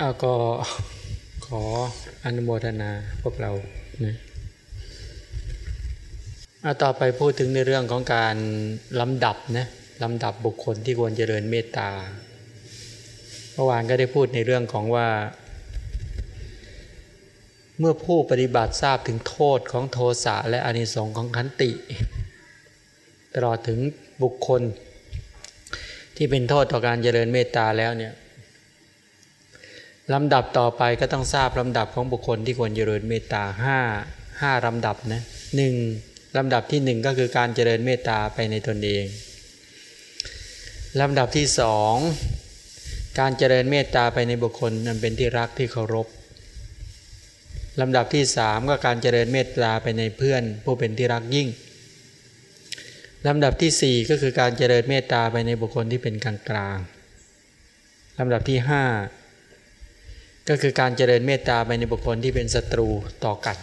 อาก็ขออนุโมทนาพวกเรานะเอาต่อไปพูดถึงในเรื่องของการลำดับนะลำดับบุคคลที่ควรเจริญเมตตาเมื่อวานก็ได้พูดในเรื่องของว่า เมื่อผู้ปฏิบัติทราบถึงโทษของโทสะและอานิสงส์ของขันติ ตลอดถึงบุคคลที่เป็นโทษต่อการเจริญเมตตาแล้วเนี่ย ลำดับต่อไปก็ต้องทราบลำดับของบุคคลที่ควรเจริญเมตตาห้าห้าลำดับนะหนึ่งลำดับที่หนึ่งก็คือการเจริญเมตตาไปในตนเองลำดับที่สองการเจริญเมตตาไปในบุคคลนั้นเป็นที่รักที่เคารพลำดับที่สามก็การเจริญเมตตาไปในเพื่อน ผู้เป็นที่รักยิ่งลำดับที่สี่ก็คือการเจริญเมตตาไปในบุคคลที่เป็นกลางกลางลำดับที่ห้า ก็คือการเจริญเมตตาไปในบุคคลที่เป็นศัตรูต่อกัน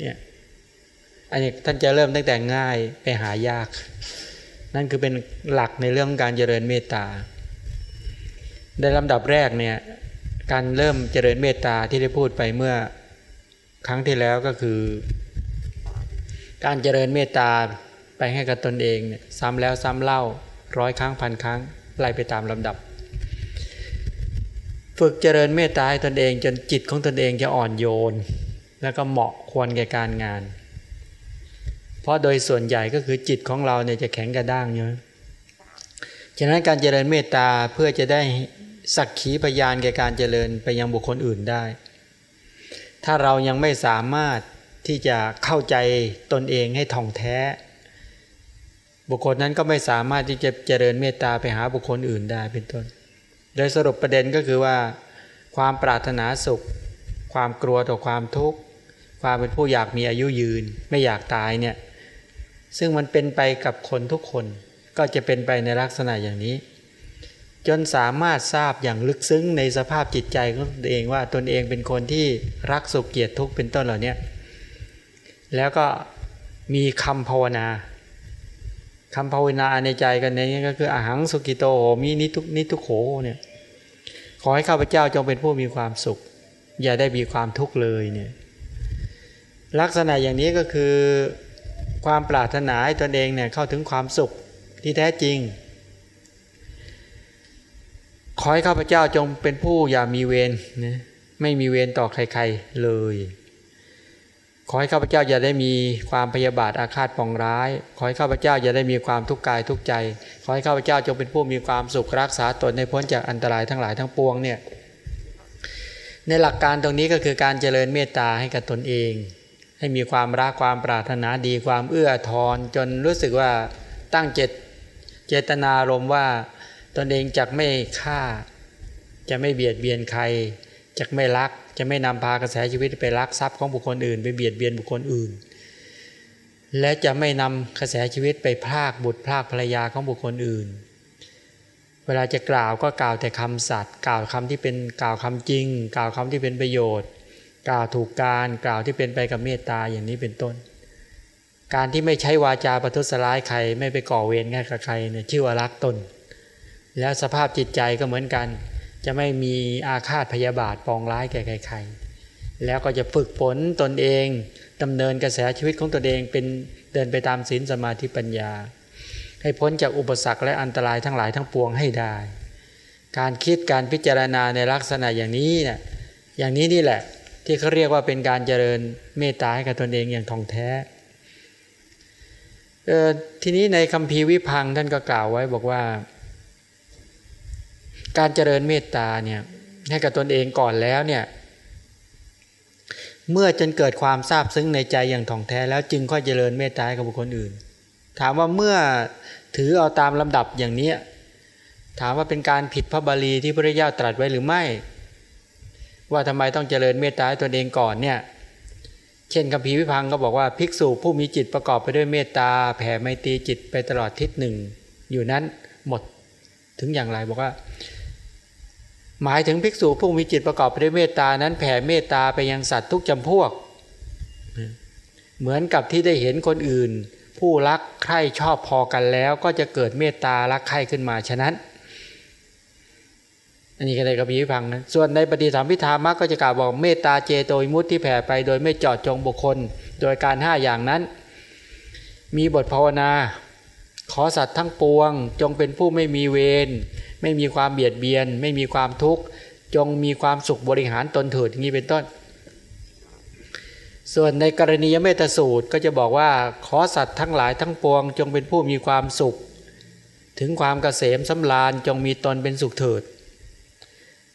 เนี่ยอันนี้ท่านจะเริ่มตั้งแต่ง่ายไปหายาก นั่นคือเป็นหลักในเรื่องการเจริญเมตตาในลำดับแรกเนี่ยการเริ่มเจริญเมตตาที่ได้พูดไปเมื่อครั้งที่แล้วก็คือ การเจริญเมตตาไปให้กับตนเองเนี่ยซ้ำแล้วซ้ำเล่าร้อยครั้งพันครั้งไล่ไปตามลำดับ ฝึกเจริญเมตตาให้ตนเอง จนจิตของตนเองจะอ่อนโยน แล้วก็เหมาะควรแก่การงาน เพราะโดยส่วนใหญ่ก็คือจิตของเราเนี่ยจะแข็งกระด้างเยอะฉะนั้นการเจริญเมตตาเพื่อจะได้สักขีพยานแก่การเจริญไปยังบุคคลอื่นได้ ถ้าเรายังไม่สามารถที่จะเข้าใจตนเองให้ท่องแท้ บุคคลนั้นก็ไม่สามารถที่จะเจริญเมตตาไปหาบุคคลอื่นได้เป็นต้น โดยสรุปประเด็นก็คือว่า ความปรารถนาสุข ความกลัวต่อความทุกข์ความเป็นผู้อยากมีอายุยืน ไม่อยากตายเนี่ยซึ่งมันเป็นไปกับคนทุกคน ก็จะเป็นไปในลักษณะอย่างนี้ จนสามารถทราบอย่างลึกซึ้งในสภาพจิตใจของตนเองว่าตนเองเป็นคนที่รักสุขเกียรติทุกข์เป็นต้นเหล่านี้แล้วก็มีคำภาวนาคำภาวนาในใจกันในนี้ก็คืออาหังสุกิโตโหมีนิทุกนิทุกโขเนี่ย ขอให้ข้าพเจ้าจงเป็นผู้มีความสุข อย่าได้มีความทุกข์เลยเนี่ยลักษณะอย่างนี้ก็คือความปรารถนาให้ตนเองเนี่ยเข้าถึงความสุขที่แท้จริง ขอให้ข้าพเจ้าจงเป็นผู้อย่ามีเวรนะไม่มีเวรต่อใครๆเลย ขอให้ข้าพเจ้าอย่าได้มีความพยาบาทอาฆาตปองร้าย ขอให้ข้าพเจ้าอย่าได้มีความทุกข์กายทุกใจ ขอให้ข้าพเจ้าจงเป็นผู้มีความสุขรักษาตนในพ้นจากอันตรายทั้งหลายทั้งปวงเนี่ยในหลักการตรงนี้ก็คือการเจริญเมตตาให้กับตนเอง ให้มีความรักความปรารถนาดีความเอื้อทอนจนรู้สึกว่าตั้งเจตเจตนารมว่าตนเองจะไม่ฆ่า จะไม่เบียดเบียนใครจะไม่รัก จะไม่นำพากระแสชีวิตไปรักทรัพย์ของบุคคลอื่น ไปเบียดเบียนบุคคลอื่น และจะไม่นำกระแสชีวิตไปพากบุตรพากภรรยาของบุคคลอื่น เวลาจะกล่าวก็กล่าวแต่คำสัตย์กล่าวคำที่เป็นกล่าวคำจริง กล่าวคำที่เป็นประโยชน์ กล่าวถูกการกล่าวที่เป็นไปกับเมตตาอย่างนี้เป็นต้น การที่ไม่ใช้วาจาประทุษร้ายใครไม่ไปก่อเวรแง่กับใครเนี่ยชื่อว่ารักตนแล้วสภาพจิตใจก็เหมือนกัน จะไม่มีอาฆาตพยาบาทปองร้ายแก่ใครๆ แล้วก็จะฝึกฝนตนเองดำเนินกระแสชีวิตของตนเองเป็นเดินไปตามศีลสมาธิปัญญา ให้พ้นจากอุปสรรคและอันตรายทั้งหลายทั้งปวงให้ได้ การคิดการพิจารณาในลักษณะอย่างนี้เนี่ยอย่างนี้นี่แหละที่เขาเรียกว่าเป็นการเจริญเมตตาให้กับตนเองอย่างท่องแท้ทีนี้ในคำพีวิพังท่านก็กล่าวไว้บอกว่า การเจริญเมตตาเนี่ยให้กับตนเองก่อนแล้วเนี่ยเมื่อจนเกิดความทราบซึ้งในใจอย่างถ่องแท้แล้วจึงค่อยเจริญเมตตาให้กับบุคคลอื่น ถามว่าเมื่อถือเอาตามลำดับอย่างนี้ ถามว่าเป็นการผิดพระบาลีที่พระเจ้าตรัสไว้หรือไม่ ว่าทำไมต้องเจริญเมตตาตนเองก่อนเนี่ยเช่นคำพีวิพังก็บอกว่าภิกษุผู้มีจิตประกอบไปด้วยเมตตาแผ่ไมตรีจิตไปตลอดทิศหนึ่ง อยู่นั้นหมดถึงอย่างไรบอกว่า หมายถึงภิกษุผู้มีจิตประกอบไปด้วยเมตตานั้นแผ่เมตตาไปยังสัตว์ทุกจำพวก เหมือนกับที่ได้เห็นคนอื่น ผู้รักใคร่ชอบพอกันแล้ว ก็จะเกิดเมตตารักใคร่ขึ้นมาฉะนั้นอันนี้ก็เลยก็มีวิพังนะส่วนในปฏิสัมพิธามะก็จะกล่าวบอกเมตตาเจโตมุตที่แผ่ไปโดยไม่จอดจงบุคคล โดยการห้าอย่างนั้น มีบทภาวนา ขอสัตว์ทั้งปวง จงเป็นผู้ไม่มีเวร ไม่มีความเบียดเบียน ไม่มีความทุกข์จงมีความสุขบริหารตนเถิดอย่างนี้เป็นต้น ส่วนในกรณียเมตสูตรก็จะบอกว่าขอสัตว์ทั้งหลายทั้งปวง จงเป็นผู้มีความสุข ถึงความเกษมสำราญจงมีตนเป็นสุขเถิด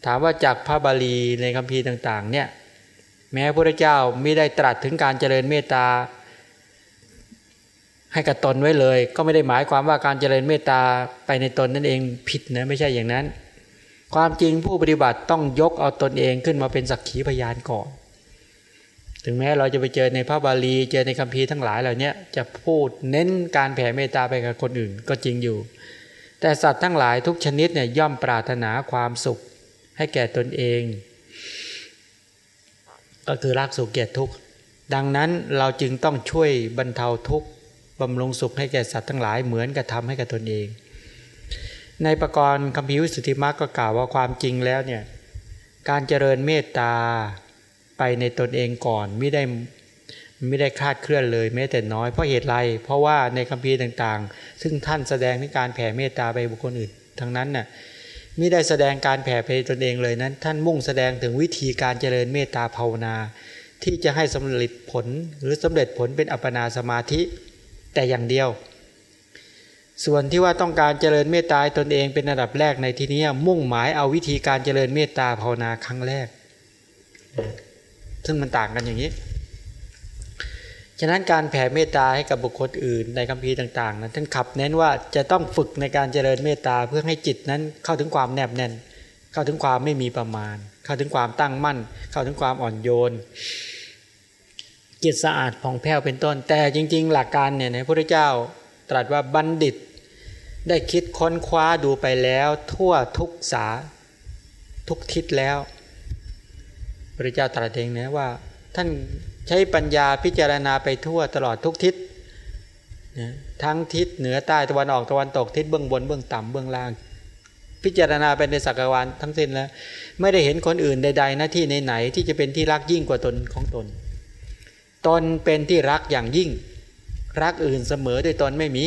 ถามว่าจากพระบาลีในคัมภีร์ต่างๆเนี่ยแม้พระเจ้าไม่ได้ตรัสถึงการเจริญเมตตา ให้กับตนไว้เลย ก็ไม่ได้หมายความว่าการเจริญเมตตาไปในตนนั่นเองผิดนะไม่ใช่อย่างนั้น ความจริงผู้ปฏิบัติต้องยกเอาตนเองขึ้นมาเป็นสักขีพยานก่อน ถึงแม้เราจะไปเจอในพระบาลีเจอในคัมภีร์ทั้งหลายเหล่านี้จะพูดเน้นการแผ่เมตตาไปกับคนอื่นก็จริงอยู่ แต่สัตว์ทั้งหลายทุกชนิดเนี่ยย่อมปรารถนาความสุขให้แก่ตนเอง ก็คือรักสุขเกียรติทุกข์ดังนั้นเราจึงต้องช่วยบรรเทาทุกข์ บำรุงสุขให้แก่สัตว์ทั้งหลายเหมือนกับทำให้กับตนเอง ในประกรณ์คำพิวสุธิมรรคก็กล่าวว่าความจริงแล้วเนี่ยการเจริญเมตตาไปในตนเองก่อนไม่ได้ไม่ได้คลาดเคลื่อนเลยแม้แต่น้อยเพราะเหตุไร เพราะว่าในคัมภีต่างๆ ซึ่งท่านแสดงในการแผ่เมตตาไปบุคคลอื่นทั้งนั้นน่ะมิได้แสดงการแผ่ไปตนเองเลยนั้น ท่านมุ่งแสดงถึงวิธีการเจริญเมตตาภาวนา ที่จะให้สำเร็จผลหรือสำเร็จผลเป็นอัปปนาสมาธิ แต่อย่างเดียว ส่วนที่ว่าต้องการเจริญเมตตาตนเองเป็นระดับแรกในที่นี้มุ่งหมายเอาวิธีการเจริญเมตตาภาวนาครั้งแรก ซึ่งมันต่างกันอย่างนี้ ฉะนั้นการแผ่เมตตาให้กับบุคคลอื่นในคัมภีร์ต่างๆนั้นท่านขับเน้นว่าจะต้องฝึกในการเจริญเมตตาเพื่อให้จิตนั้นเข้าถึงความแนบแน่น เข้าถึงความไม่มีประมาณ เข้าถึงความตั้งมั่น เข้าถึงความอ่อนโยน จิตสะอาดผ่องแผ้วเป็นต้น แต่จริง ๆ หลักการเนี่ยพระพุทธเจ้าตรัสว่าบัณฑิต ได้คิดค้นคว้าดูไปแล้ว ทั่วทุกสาทุกทิศแล้วพระเจ้าตรัสเองนะว่า ท่านใช้ปัญญาพิจารณาไปทั่วตลอดทุกทิศนะทั้งทิศเหนือใต้ตะวันออกตะวันตกทิศเบื้องบนเบื้องต่ำเบื้องล่าง พิจารณาไปในสักวาลทั้งสิ้นแล้ว ไม่ได้เห็นคนอื่นใดๆหน้าที่ไหนๆที่จะเป็นที่รักยิ่งกว่าตนของตน ตนเป็นที่รักอย่างยิ่ง รักอื่นเสมอด้วยตนไม่มี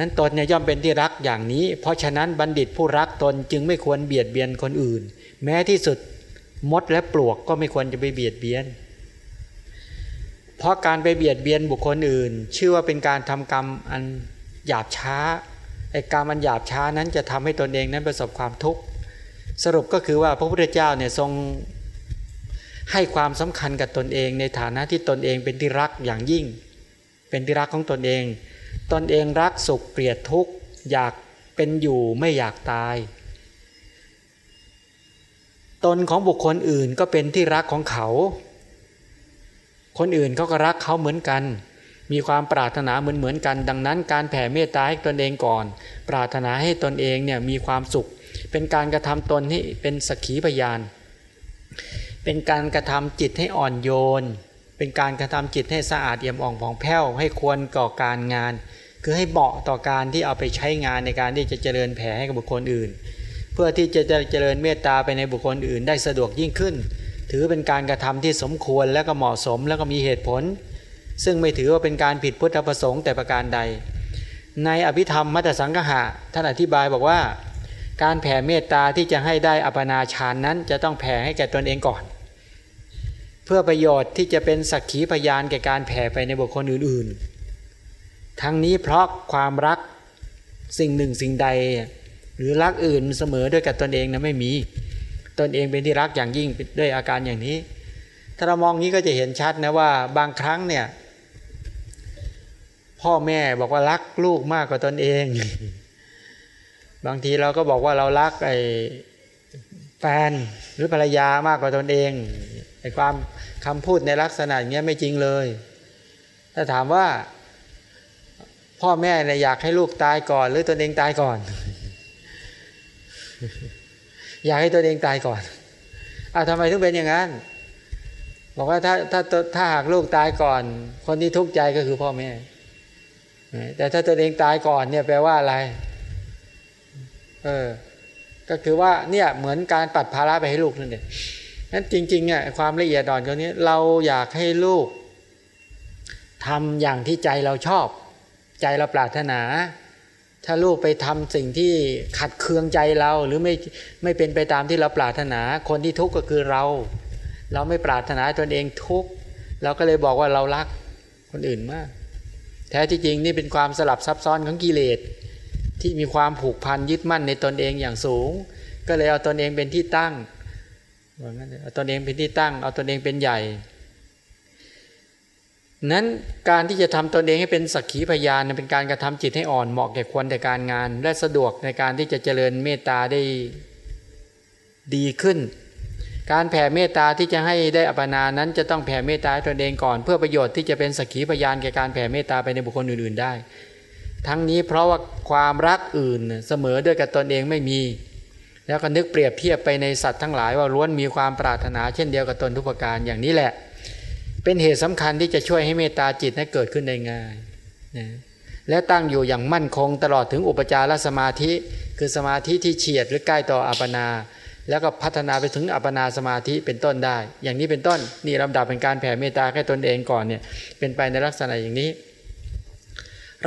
นั้นตนเนี่ยย่อมเป็นที่รักอย่างนี้ เพราะฉะนั้นบัณฑิตผู้รักตนจึงไม่ควรเบียดเบียนคนอื่น แม้ที่สุดมดและปลวกก็ไม่ควรจะไปเบียดเบียน เพราะการไปเบียดเบียนบุคคลอื่น ชื่อว่าเป็นการทำกรรมอันหยาบช้าไอ้กรรมอันหยาบช้านั้นจะทำให้ตนเองนั้นประสบความทุกข์สรุปก็คือว่าพระพุทธเจ้าเนี่ยทรง ให้ความสำคัญกับตนเอง ในฐานะที่ตนเองเป็นที่รักอย่างยิ่ง เป็นที่รักของตนเอง ตนเองรักสุขเกลียดทุกข์อยากเป็นอยู่ไม่อยากตาย ตนของบุคคลอื่นก็เป็นที่รักของเขา คนอื่นเขาก็รักเขาเหมือนกัน มีความปรารถนาเหมือนเหมือนกัน ดังนั้นการแผ่เมตตาให้ตนเองก่อน ปรารถนาให้ตนเองเนี่ยมีความสุข เป็นการกระทำตนให้เป็นสักขีพยาน เป็นการกระทำจิตให้อ่อนโยน เป็นการกระทำจิตให้สะอาดเอี่ยมอ่องผ่องแผ้วให้ควรก่อการงาน คือให้เหมาะต่อการที่เอาไปใช้งานในการที่จะเจริญแผ่ให้กับบุคคลอื่น เพื่อที่จะเจริญเมตตาไปในบุคคลอื่น ได้สะดวกยิ่งขึ้น ถือเป็นการกระทำที่สมควรและก็เหมาะสมแล้วก็มีเหตุผล ซึ่งไม่ถือว่าเป็นการผิดพุทธประสงค์แต่ประการใด ในอภิธรรมมัตสังกหะท่านอธิบายบอกว่า การแผ่เมตตาที่จะให้ได้อปนาฌานนั้นจะต้องแผ่ให้แก่ตนเองก่อน เพื่อประโยชน์ที่จะเป็นสักขีพยานแก่การแผ่ไปในบุคคลอื่นๆ ทั้งนี้เพราะความรักสิ่งหนึ่งสิ่งใด หรือรักอื่นเสมอด้วยกับตนเองนะไม่มี ตนเองเป็นที่รักอย่างยิ่งด้วยอาการอย่างนี้ ถ้าเรามองนี้ก็จะเห็นชัดนะว่าบางครั้งเนี่ยพ่อแม่บอกว่ารักลูกมากกว่าตนเอง บางทีเราก็บอกว่าเรารักไอ้แฟนหรือภรรยามากกว่าตนเอง อ้ความคำพูดในลักษณะอย่างนี้ไม่จริงเลย ถ้าถามว่า พ่อแม่เนี่ยอยากให้ลูกตายก่อน หรือตนเองตายก่อน อยากให้ตัวเองตายก่อนอ้าทำไมถึงเป็นอย่างนั้นบอกว่าถ้าถ้าถ้าหากลูกตายก่อน คนที่ทุกข์ใจก็คือพ่อแม่ แต่ถ้าตัวเองตายก่อนเนี่ยแปลว่าอะไร เออ ก็คือว่าเนี่ยเหมือนการปัดภาระไปให้ลูกนั่นเอง นั้นจริงๆเนี่ยความละเอียดอ่อนตรงนี้เราอยากให้ลูกทำอย่างที่ใจเราชอบ ใจเราปรารถนา ถ้าลูกไปทำสิ่งที่ขัดเคืองใจเราหรือไม่ไม่เป็นไปตามที่เราปรารถนา คนที่ทุกข์ก็คือเรา เราไม่ปรารถนาตนเองทุกข์เราก็เลยบอกว่าเรารักคนอื่นมาก แท้ที่จริงนี่เป็นความสลับซับซ้อนของกิเลสที่มีความผูกพันยึดมั่นในตนเองอย่างสูง ก็เลยเอาตนเองเป็นที่ตั้ง เอาตนเองเป็นที่ตั้ง เอาตนเองเป็นใหญ่ นั้นการที่จะทำตนเองให้เป็นสักขีพยานเป็นการกระทำจิตให้อ่อนเหมาะแก่ควรแต่การงาน และสะดวกในการที่จะเจริญเมตตาได้ดีขึ้น การแผ่เมตตาที่จะให้ได้อัปนานั้นจะต้องแผ่เมตตาตนเองก่อน เพื่อประโยชน์ที่จะเป็นสักขีพยานแก่การแผ่เมตตาไปในบุคคลอื่นๆได้ ทั้งนี้เพราะว่าความรักอื่นเสมอด้วยกับตนเองไม่มี แล้วก็นึกเปรียบเทียบไปในสัตว์ทั้งหลายว่าล้วนมีความปรารถนาเช่นเดียวกับตนทุกประการอย่างนี้แหละ เป็นเหตุสำคัญที่จะช่วยให้เมตตาจิตนั้นเกิดขึ้นได้ง่ายนะและตั้งอยู่อย่างมั่นคงตลอดถึงอุปจารสมาธิ คือสมาธิที่เฉียดหรือใกล้ต่ออัปนา แล้วก็พัฒนาไปถึงอัปนาสมาธิเป็นต้นได้ อย่างนี้เป็นต้นนี่ลำดับเป็นการแผ่เมตตาแค่ตนเองก่อนเนี่ยเป็นไปในลักษณะอย่างนี้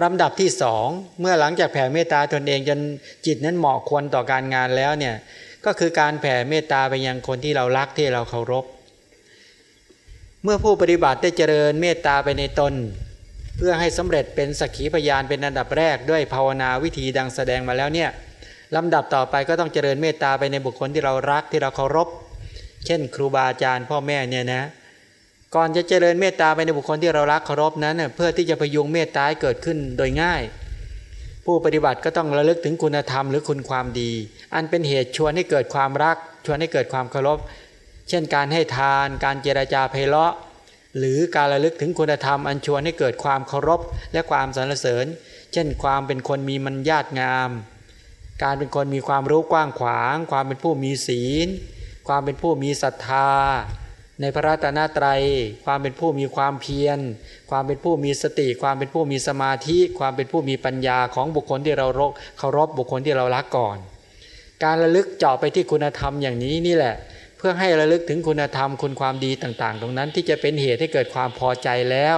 ลำดับที่สองเมื่อหลังจากแผ่เมตตาตนเองจนจิตนั้นเหมาะควรต่อการงานแล้วเนี่ยก็คือการแผ่เมตตาไปยังคนที่เรารักที่เราเคารพ เมื่อผู้ปฏิบัติได้เจริญเมตตาไปในตน เพื่อให้สำเร็จเป็นสักขีพยานเป็นอันดับแรกด้วยภาวนาวิธีดังแสดงมาแล้วเนี่ยลำดับต่อไปก็ต้องเจริญเมตตาไปในบุคคลที่เรารักที่เราเคารพ เช่น ครูบาอาจารย์พ่อแม่เนี่ยนะ ก่อนจะเจริญเมตตาไปในบุคคลที่เรารักเคารพนั้น เพื่อที่จะพยุงเมตตาให้เกิดขึ้นโดยง่าย ผู้ปฏิบัติก็ต้องระลึกถึงคุณธรรมหรือคุณความดี อันเป็นเหตุชวนให้เกิดความรัก ชวนให้เกิดความเคารพ เช่นการให้ทาน การเจราจาไพเราะ หรือการระลึกถึงคุณธรรม อันชวนให้เกิดความเคารพและความสรรเสริญ เช่นความเป็นคนมีมัญญาตงาม การเป็นคนมีความรู้กว้างขวาง ความเป็นผู้มีศีล ความเป็นผู้มีศรัทธา ในพระราตนตรัย ความเป็นผู้มีความเพียร ความเป็นผู้มีสติ ความเป็นผู้มีสมาธิ ความเป็นผู้มีปัญญาของบุคคลที่เราเคารพบุคคลที่เรารักก่อน การระลึกเจาะไปที่คุณธรรมอย่างนี้นี่แหละ เพื่อให้ระลึกถึงคุณธรรมคุณความดีต่าง ๆ ตรงนั้นที่จะเป็นเหตุให้เกิดความพอใจแล้ว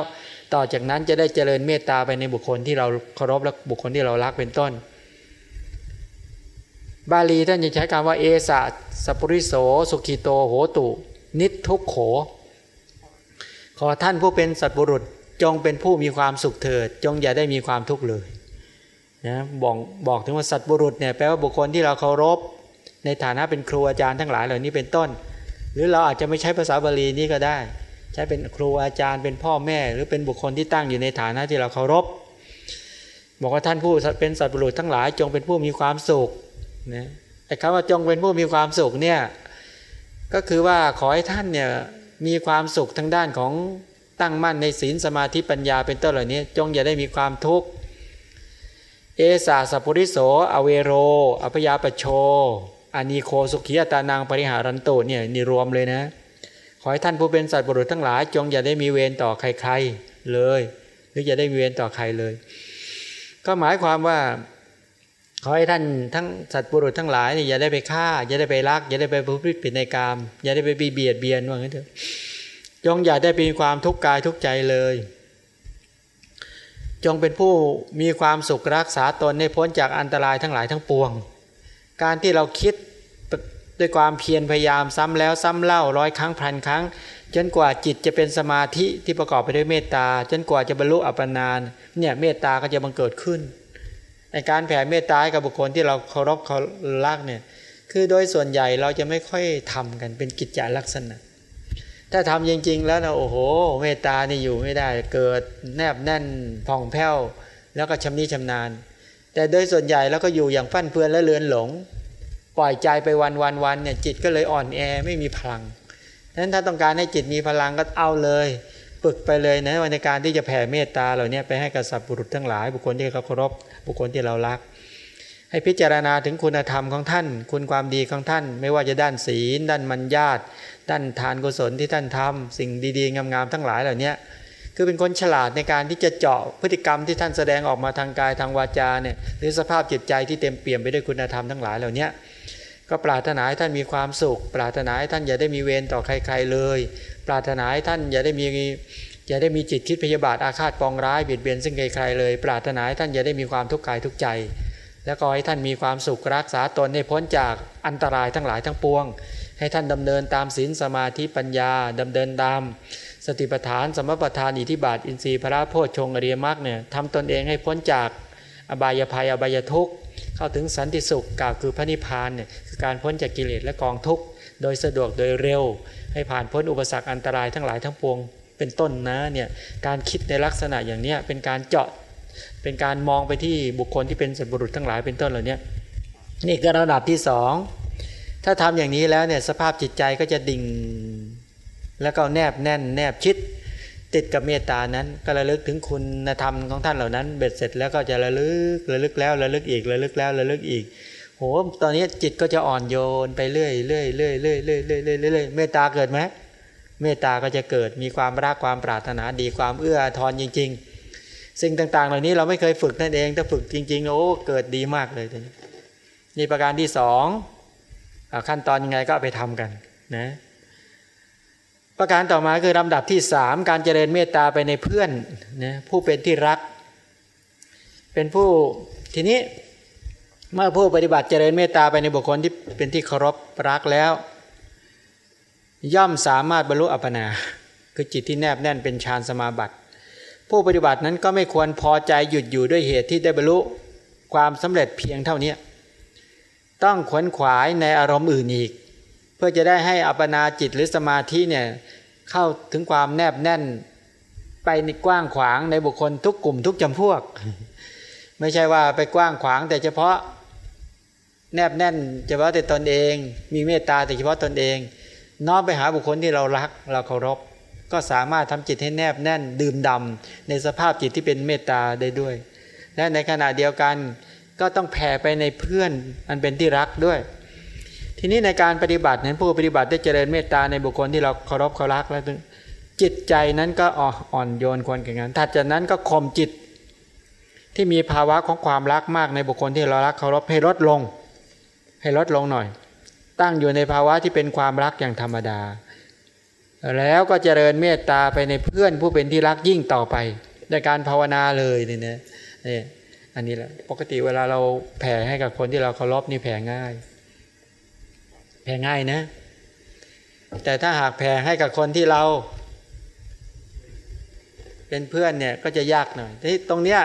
ต่อจากนั้นจะได้เจริญเมตตาไปในบุคคลที่เราเคารพและบุคคลที่เรารักเป็นต้น บาลีท่านจะใช้คำว่าเอสะสัปุริโสสุขิโตโหตุ นิทุกโข ขอท่านผู้เป็นสัตบุรุษจงเป็นผู้มีความสุขเถิด จงอย่าได้มีความทุกข์เลยนะบอกบอกถึงว่าสัตบุรุษเนี่ยแปลว่าบุคคลที่เราเคารพ ในฐานะเป็นครูอาจารย์ทั้งหลายเหล่านี้เป็นต้น หรือเราอาจจะไม่ใช้ภาษาบาลีนี้ก็ได้ ใช้เป็นครูอาจารย์เป็นพ่อแม่ หรือเป็นบุคคลที่ตั้งอยู่ในฐานะที่เราเคารพ บอกว่าท่านผู้เป็นสัตว์บุรุษทั้งหลาย จงเป็นผู้มีความสุขนะไอ้คำว่าจงเป็นผู้มีความสุขเนี่ย ก็คือว่าขอให้ท่านเนี่ยมีความสุขทั้งด้านของตั้งมั่นในศีลสมาธิปัญญาเป็นต้นเหล่านี้ จงอย่าได้มีความทุกข์เอสาสัพุริโส อเวโร อภยาปโชอานีโคสุขียตานางปริหารันโตเนี่ยนี่รวมเลยนะ ขอให้ท่านผู้เป็นสัตว์บุรุษทั้งหลาย จงอย่าได้มีเวรต่อใครๆเลย หรืออย่าได้มีเวรต่อใครเลย ก็หมายความว่า ขอให้ท่านทั้งสัตว์บุรุษทั้งหลายนี่อย่าได้ไปฆ่า อย่าได้ไปรัก อย่าได้ไปพูดผิดในกาม อย่าได้ไปเบียดเบียนว่างั้นเถอะจงอย่าได้มีความทุกข์กายทุกใจเลย จงเป็นผู้มีความสุขรักษาตนให้พ้นจากอันตรายทั้งหลายทั้งปวง การที่เราคิดด้วยความเพียรพยายามซ้ำแล้วซ้ำเล่าร้อยครั้งพันครั้ง จนกว่าจิตจะเป็นสมาธิที่ประกอบไปด้วยเมตตาจนกว่าจะบรรลุอัปปนานเนี่ยเมตตาก็จะบังเกิดขึ้น ในการแผ่เมตตากับบุคคลที่เราเคารพเขารักเนี่ยคือโดยส่วนใหญ่เราจะไม่ค่อยทำกันเป็นกิจจลักษณะ ถ้าทำจริง ๆ แล้วนะโอ้โห เมตตานี่อยู่ไม่ได้เกิดแนบแน่นผ่องแผ้ว แล้วก็ชำนิชำนาญ แต่โดยส่วนใหญ่แล้วก็อยู่อย่างฟั่นเฟือนและเลือนหลง ปล่อยใจไปวันวันวันเนี่ยจิตก็เลยอ่อนแอไม่มีพลังนั้นถ้าต้องการให้จิตมีพลังก็เอาเลย ฝึกไปเลยนะในการที่จะแผ่เมตตาเหล่านี้ไปให้กับสัตว์บุรุษทั้งหลาย บุคคลที่เขาเคารพบุคคลที่เรารัก ให้พิจารณาถึงคุณธรรมของท่าน คุณความดีของท่าน ไม่ว่าจะด้านศีล ด้านมัญญาตด้านทานกุศลที่ท่านทำสิ่งดีๆงามๆทั้งหลายเหล่านี้คือเป็นคนฉลาดในการที่จะเจาะพฤติกรรมที่ท่านแสดงออกมาทางกายทางวาจาเนี่ยหรือสภาพจิตใจที่เต็มเปี่ยมไปด้วยคุณธรรมทั้งหลายเหล่านี้ ก็ปรารถนาให้ท่านมีความสุข ปรารถนาให้ท่านอย่าได้มีเวรต่อใคร ๆเลย ปรารถนาให้ท่านอย่าได้มีอย่าได้มีจิตคิดพยาบาทอาฆาตปองร้ายเบียดเบียนซึ่งใครๆเลย ปรารถนาให้ท่านอย่าได้มีความทุกข์กายทุกใจ แล้วก็ให้ท่านมีความสุขรักษาตนให้พ้นจากอันตรายทั้งหลายทั้งปวง ให้ท่านดำเนินตามศีลสมาธิปัญญาดำเนินตาม สติปัฏฐานสมปทานอิทิบาทอินทรีย์พระโพชฌงอริยมรรคเนี่ยทำตนเองให้พ้นจากอบายภัยอบายทุกข์ เข้าถึงสันติสุขกล่าวคือพระนิพพานเนี่ยคือการพ้นจากกิเลสและกองทุกข์โดยสะดวกโดยเร็ว ให้ผ่านพ้นอุปสรรคอันตรายทั้งหลายทั้งปวงเป็นต้นนะเนี่ยการคิดในลักษณะอย่างเนี้ยเป็นการเจาะเป็นการมองไปที่บุคคลที่เป็นสัตบุรุษทั้งหลายเป็นต้นเหล่านี้นี่ก็ระดับที่สองถ้าทำอย่างนี้แล้วเนี่ยสภาพจิตใจก็จะดิ่ง แล้วก็แนบแน่นแนบชิด ติดกับเมตตานั้นก็ระลึกถึงคุณธรรมของท่านเหล่านั้น เบ็ดเสร็จแล้วก็จะระลึกระลึกแล้วระลึกอีกระลึกแล้วระลึกอีกโหตอนนี้จิตก็จะอ่อนโยนไปเรื่อยเรื่อยเรื่อยเรื่อยเรื่อยเรื่อยเรื่อยเรื่อยเมตตาเกิดไหมเมตตาก็จะเกิดมีความรักความปรารถนาดีความเอื้อทอนจริง ๆ สิ่งต่าง ๆ เหล่านี้เราไม่เคยฝึกนั่นเองถ้าฝึกจริง ๆ โอ้เกิดดีมากเลยนี่ประการที่สองขั้นตอนยังไงก็ไปทำกันนะ ประการต่อมาคือลำดับที่สามการเจริญเมตตาไปในเพื่อนนะผู้เป็นที่รัก เป็นผู้ทีนี้เมื่อผู้ปฏิบัติเจริญเมตตาไปในบุคคลที่เป็นที่เคารพรักแล้ว ย่อมสามารถบรรลุอัปปนา คือจิตที่แนบแน่นเป็นฌานสมาบัติ ผู้ปฏิบัตินั้นก็ไม่ควรพอใจหยุดอยู่ด้วยเหตุที่ได้บรรลุความสำเร็จเพียงเท่านี้ ต้องขวนขวายในอารมณ์อื่นอีก พื่อจะได้ให้อัปปนาจิตหรือสมาธิเนี่ยเข้าถึงความแนบแน่นไปในกว้างขวางในบุคคลทุกกลุ่มทุกจำพวก ไม่ใช่ว่าไปกว้างขวาง แต่เฉพาะแนบแน่น เฉพาะแต่ตนเอง มีเมตตาแต่เฉพาะตนเอง น้อมไปหาบุคคลที่เรารักเราเคารพ ก็สามารถทำจิตให้แนบแน่น ดื่มดำในสภาพจิตที่เป็นเมตตาได้ด้วย และในขณะเดียวกันก็ต้องแผ่ไปในเพื่อนอันเป็นที่รักด้วย ทีนี้ในการปฏิบัตินั้นผู้ปฏิบัติได้เจริญเมตตาในบุคคลที่เราเคารพเคารพแล้วจิตใจนั้นก็อ่อนโยนควรแก่งานถัดจากนั้นก็ข่มจิต ที่มีภาวะของความรักมากในบุคคลที่เรารักเคารพให้ลดลง ให้ลดลงหน่อย ตั้งอยู่ในภาวะที่เป็นความรักอย่างธรรมดา แล้วก็เจริญเมตตาไปในเพื่อนผู้เป็นที่รักยิ่งต่อไปในการภาวนาเลยนี่นะนี่อันนี้แหละปกติเวลาเราแผ่ให้กับคนที่เราเคารพนี่แผ่ง่าย แผ่ง่ายนะ แต่ถ้าหากแผ่ให้กับคนที่เรา เป็นเพื่อนเนี่ยก็จะยากหน่อยที่ตรงเนี้ย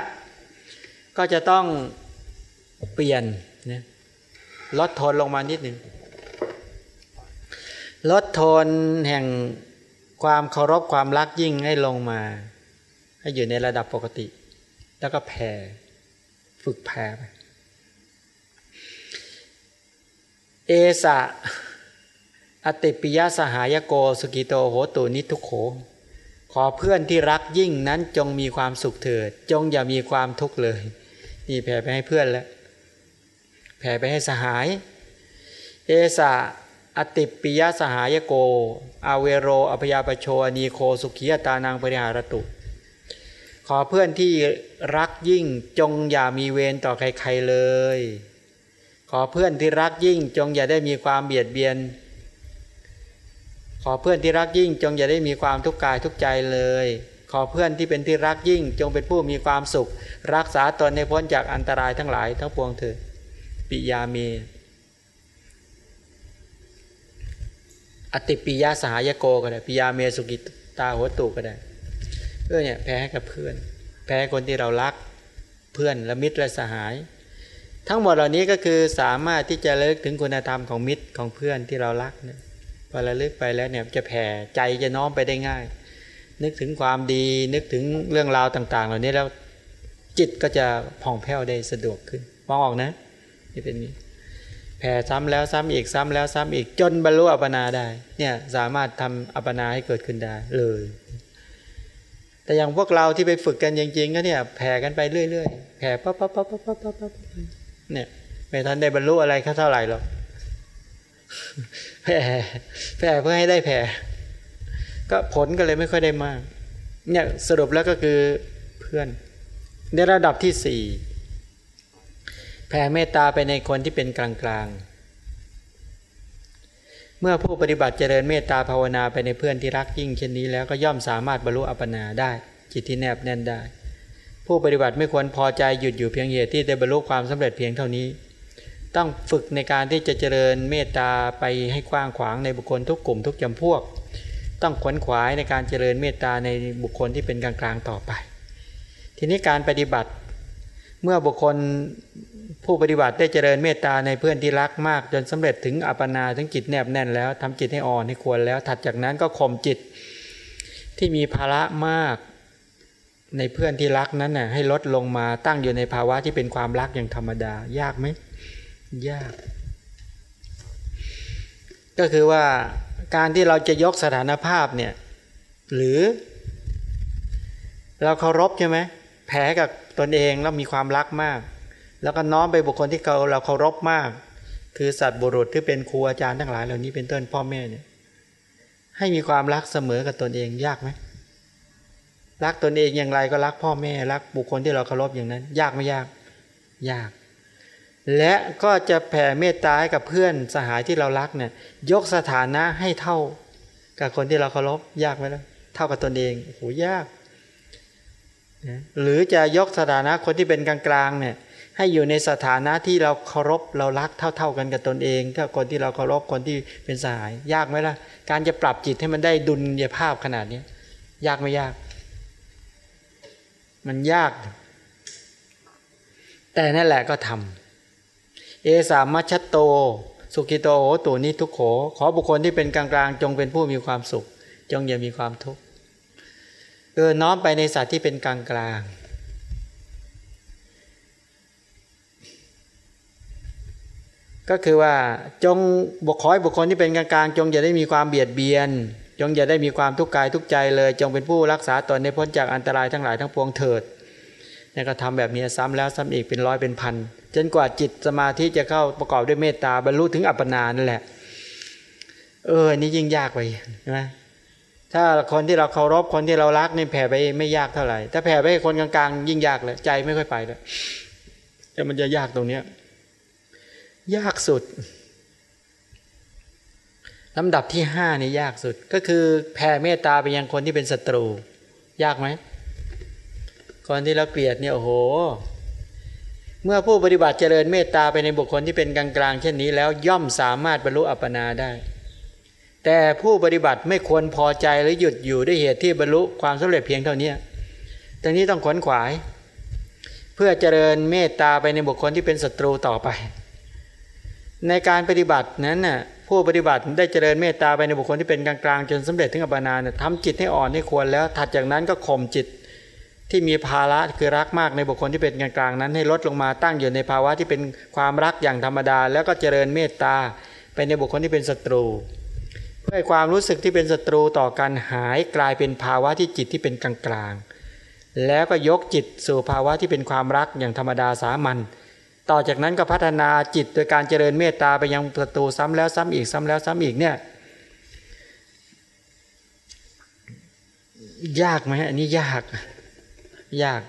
ก็จะต้องเปลี่ยนนะลดโทนลงมานิดหนึ่งลดโทนแห่งความเคารพความรักยิ่งให้ลงมา ให้อยู่ในระดับปกติ แล้วก็แผ่ ฝึกแผ่ไป เอสะอติปิยสหายโกสุกิโตโหตุนิทุโข ขอเพื่อนที่รักยิ่งนั้นจงมีความสุขเถิด จงอย่ามีความทุกข์เลย นี่แผ่ไปให้เพื่อนแล้วแผ่ไปให้สหาย เอสะอติปิยสหายโกอาเวโรอภยาปโชนีโคสุขียตานางปริหารตุขอเพื่อนที่รักยิ่งจงอย่ามีเวรต่อใครๆเลย ขอเพื่อนที่รักยิ่ง จงอย่าได้มีความเบียดเบียน ขอเพื่อนที่รักยิ่ง จงอย่าได้มีความทุกข์กายทุกใจเลย ขอเพื่อนที่เป็นที่รักยิ่ง จงเป็นผู้มีความสุข รักษาตนในพ้นจากอันตรายทั้งหลายทั้งปวงเถิดปิยามีอติปิยาสหายโกก็ได้ปิยาเมสุกิตาหัวตุก็ได้เออเนี่ยแพ้ให้กับเพื่อน แพ้คนที่เรารักเพื่อนและมิตรและสหาย ทั้งหมดเหล่านี้ก็คือสามารถที่จะเลิกถึงคุณธรรมของมิตรของเพื่อนที่เรารักเนี่ยพอระลึกไปแล้วเนี่ยจะแผ่ใจจะน้อมไปได้ง่าย นึกถึงความดีนึกถึงเรื่องราวต่าง ๆ เหล่านี้แล้วจิตก็จะผ่องแผ้วได้สะดวกขึ้นมองออกนะนี่เป็นนี้แผ่ซ้ำแล้วซ้ำอีกซ้ำแล้วซ้ำอีกจนบรรลุอัปปนาได้เนี่ยสามารถทำอัปปนาให้เกิดขึ้นได้เลย แต่อย่างพวกเราที่ไปฝึกกันจริงๆก็เนี่ยแผ่กันไปเรื่อยๆแผ่ปั๊บปั๊บปั๊บปั๊บปั๊บปั๊บ เนี่ยไม่ทันได้บรรลุอะไรแค่เท่าไหร่หรอกแผ่แผ่เพื่อให้ได้แผ่ ก็ผลก็เลยไม่ค่อยได้มาก เนี่ยสรุปแล้วก็คือเพื่อน ในระดับที่สี่แผ่เมตตาไปในคนที่เป็นกลางมื่อผู้ปฏิบัติเจริญเมตตาภาวนาไปในเพื่อนที่รักยิ่งเช่นนี้แล้วก็ย่อมสามารถบรรลุอัปปนาได้ จิตที่แนบแน่นได้ ผู้ปฏิบัติไม่ควรพอใจหยุดอยู่เพียงเหตุที่ได้บรรลุความสำเร็จเพียงเท่านี้ ต้องฝึกในการที่จะเจริญเมตตาไปให้กว้างขวางในบุคคลทุกกลุ่มทุกจำพวก ต้องขวนขวายในการเจริญเมตตาในบุคคลที่เป็นกลางๆต่อไป ทีนี้การปฏิบัติเมื่อบุคคลผู้ปฏิบัติได้เจริญเมตตาในเพื่อนที่รักมาก จนสำเร็จถึงอัปปนาถึงจิตแนบแน่นแล้วทำจิตให้อ่อนให้ควรแล้ว ถัดจากนั้นก็ข่มจิตที่มีภาระมาก ในเพื่อนที่รักนั้นน่ะให้ลดลงมาตั้งอยู่ในภาวะที่เป็นความรักอย่างธรรมดา ยากไหมยาก ก็คือว่าการที่เราจะยกสถานภาพเนี่ยหรือ เราเคารพใช่ไหมแผลกับตนเองแล้วมีความรักมาก แล้วก็น้อมไปบุคคลที่เราเราเคารพมาก คือสัตว์บุรุษที่เป็นครูอาจารย์ทั้งหลายเหล่านี้เป็นต้นพ่อแม่เนี่ยให้มีความรักเสมอกับตนเองยากไหม รักตนเองอย่างไรก็รักพ่อแม่รักบุคคลที่เราเคารพอย่างนั้น ยากไม่ยากยาก และก็จะแผ่เมตตาให้กับเพื่อนสหายที่เรารักเนี่ยยกสถานะให้เท่า กับคนที่เราเคารพยากไหมล่ะเท่ากับตนเองโอ้โหยากหรือจะยกสถานะคนที่เป็นกลางๆเนี่ยให้อยู่ในสถานะที่เราเคารพเรารักเท่า ๆกันกับตนเอง ถ้าคนที่เราเคารพคนที่เป็นสหาย ยากไหมล่ะ การจะปรับจิตให้มันได้ดุลยภาพขนาดนี้ยากไม่ยาก มันยาก แต่นั่นแหละก็ทำเอสามัชโต สุกิโตโหตูนิทุกโข ขอบุคคลที่เป็นกลางๆ จงเป็นผู้มีความสุข จงอย่ามีความทุกข์เออน้อมไปในสัตว์ที่เป็นกลางกลางก็คือว่าจงบกขอให้บุคคลที่เป็นกลางกลางจงอย่าได้มีความเบียดเบียน จงอย่าได้มีความทุกข์กายทุกใจเลย จงเป็นผู้รักษาตนในพ้นจากอันตรายทั้งหลายทั้งปวงเถิดเนี่ยก็ทำแบบนี้ซ้ำแล้วซ้ำอีกเป็นร้อยเป็นพันจนกว่าจิตสมาธิจะเข้าประกอบด้วยเมตตาบรรลุถึงอัปปนานั่นแหละ เออนี่ยิ่งยากไปใช่ไหมถ้าคนที่เราเคารพคนที่เรารักนี่แผ่ไปไม่ยากเท่าไหร่ถ้าแผ่ไปคนกลางๆ ยิ่งยากเลยใจไม่ค่อยไปเลยแต่มันจะยากตรงเนี้ยยากสุด ลำดับที่ห้านี่ยากสุด ก็คือแผ่เมตตาไปยังคนที่เป็นศัตรู ยากไหมคนที่เราเกลียดเนี่ยโอ้โห เมื่อผู้ปฏิบัติเจริญเมตตาไปในบุคคลที่เป็นกลางๆเช่นนี้แล้วย่อมสามารถบรรลุอัปปนาได้ แต่ผู้ปฏิบัติไม่ควรพอใจหรือหยุดอยู่ด้วยเหตุที่บรรลุความสำเร็จเพียงเท่านี้ตรงนี้ต้องขวนขวาย เพื่อเจริญเมตตาไปในบุคคลที่เป็นศัตรูต่อไป ในการปฏิบัตินั้นน่ะ ผู้ปฏิบัติได้เจริญเมตตาไปในบุคคลที่เป็นกลางๆจนสำเร็จถึงอัปปนาทำจิตให้อ่อนให้ควรแล้ว ถัดจากนั้นก็ข่มจิตที่มีภาระคือรักมากในบุคคลที่เป็นกลางๆนั้น ให้ลดลงมาตั้งอยู่ในภาวะที่เป็นความรักอย่างธรรมดา แล้วก็เจริญเมตตาไปในบุคคลที่เป็นศัตรูเพื่อความรู้สึกที่เป็นศัตรูต่อกันหายกลายเป็นภาวะที่จิตที่เป็นกลางกลางแล้วก็ยกจิตสู่ภาวะที่เป็นความรักอย่างธรรมดาสามัญ ต่อจากนั้นก็พัฒนาจิตโดยการเจริญเมตตาไปยังศัตรูซ้ำแล้วซ้ำอีกซ้ำแล้วซ้ำอีกเนี่ยยากไหมอันนี้ยาก ยาก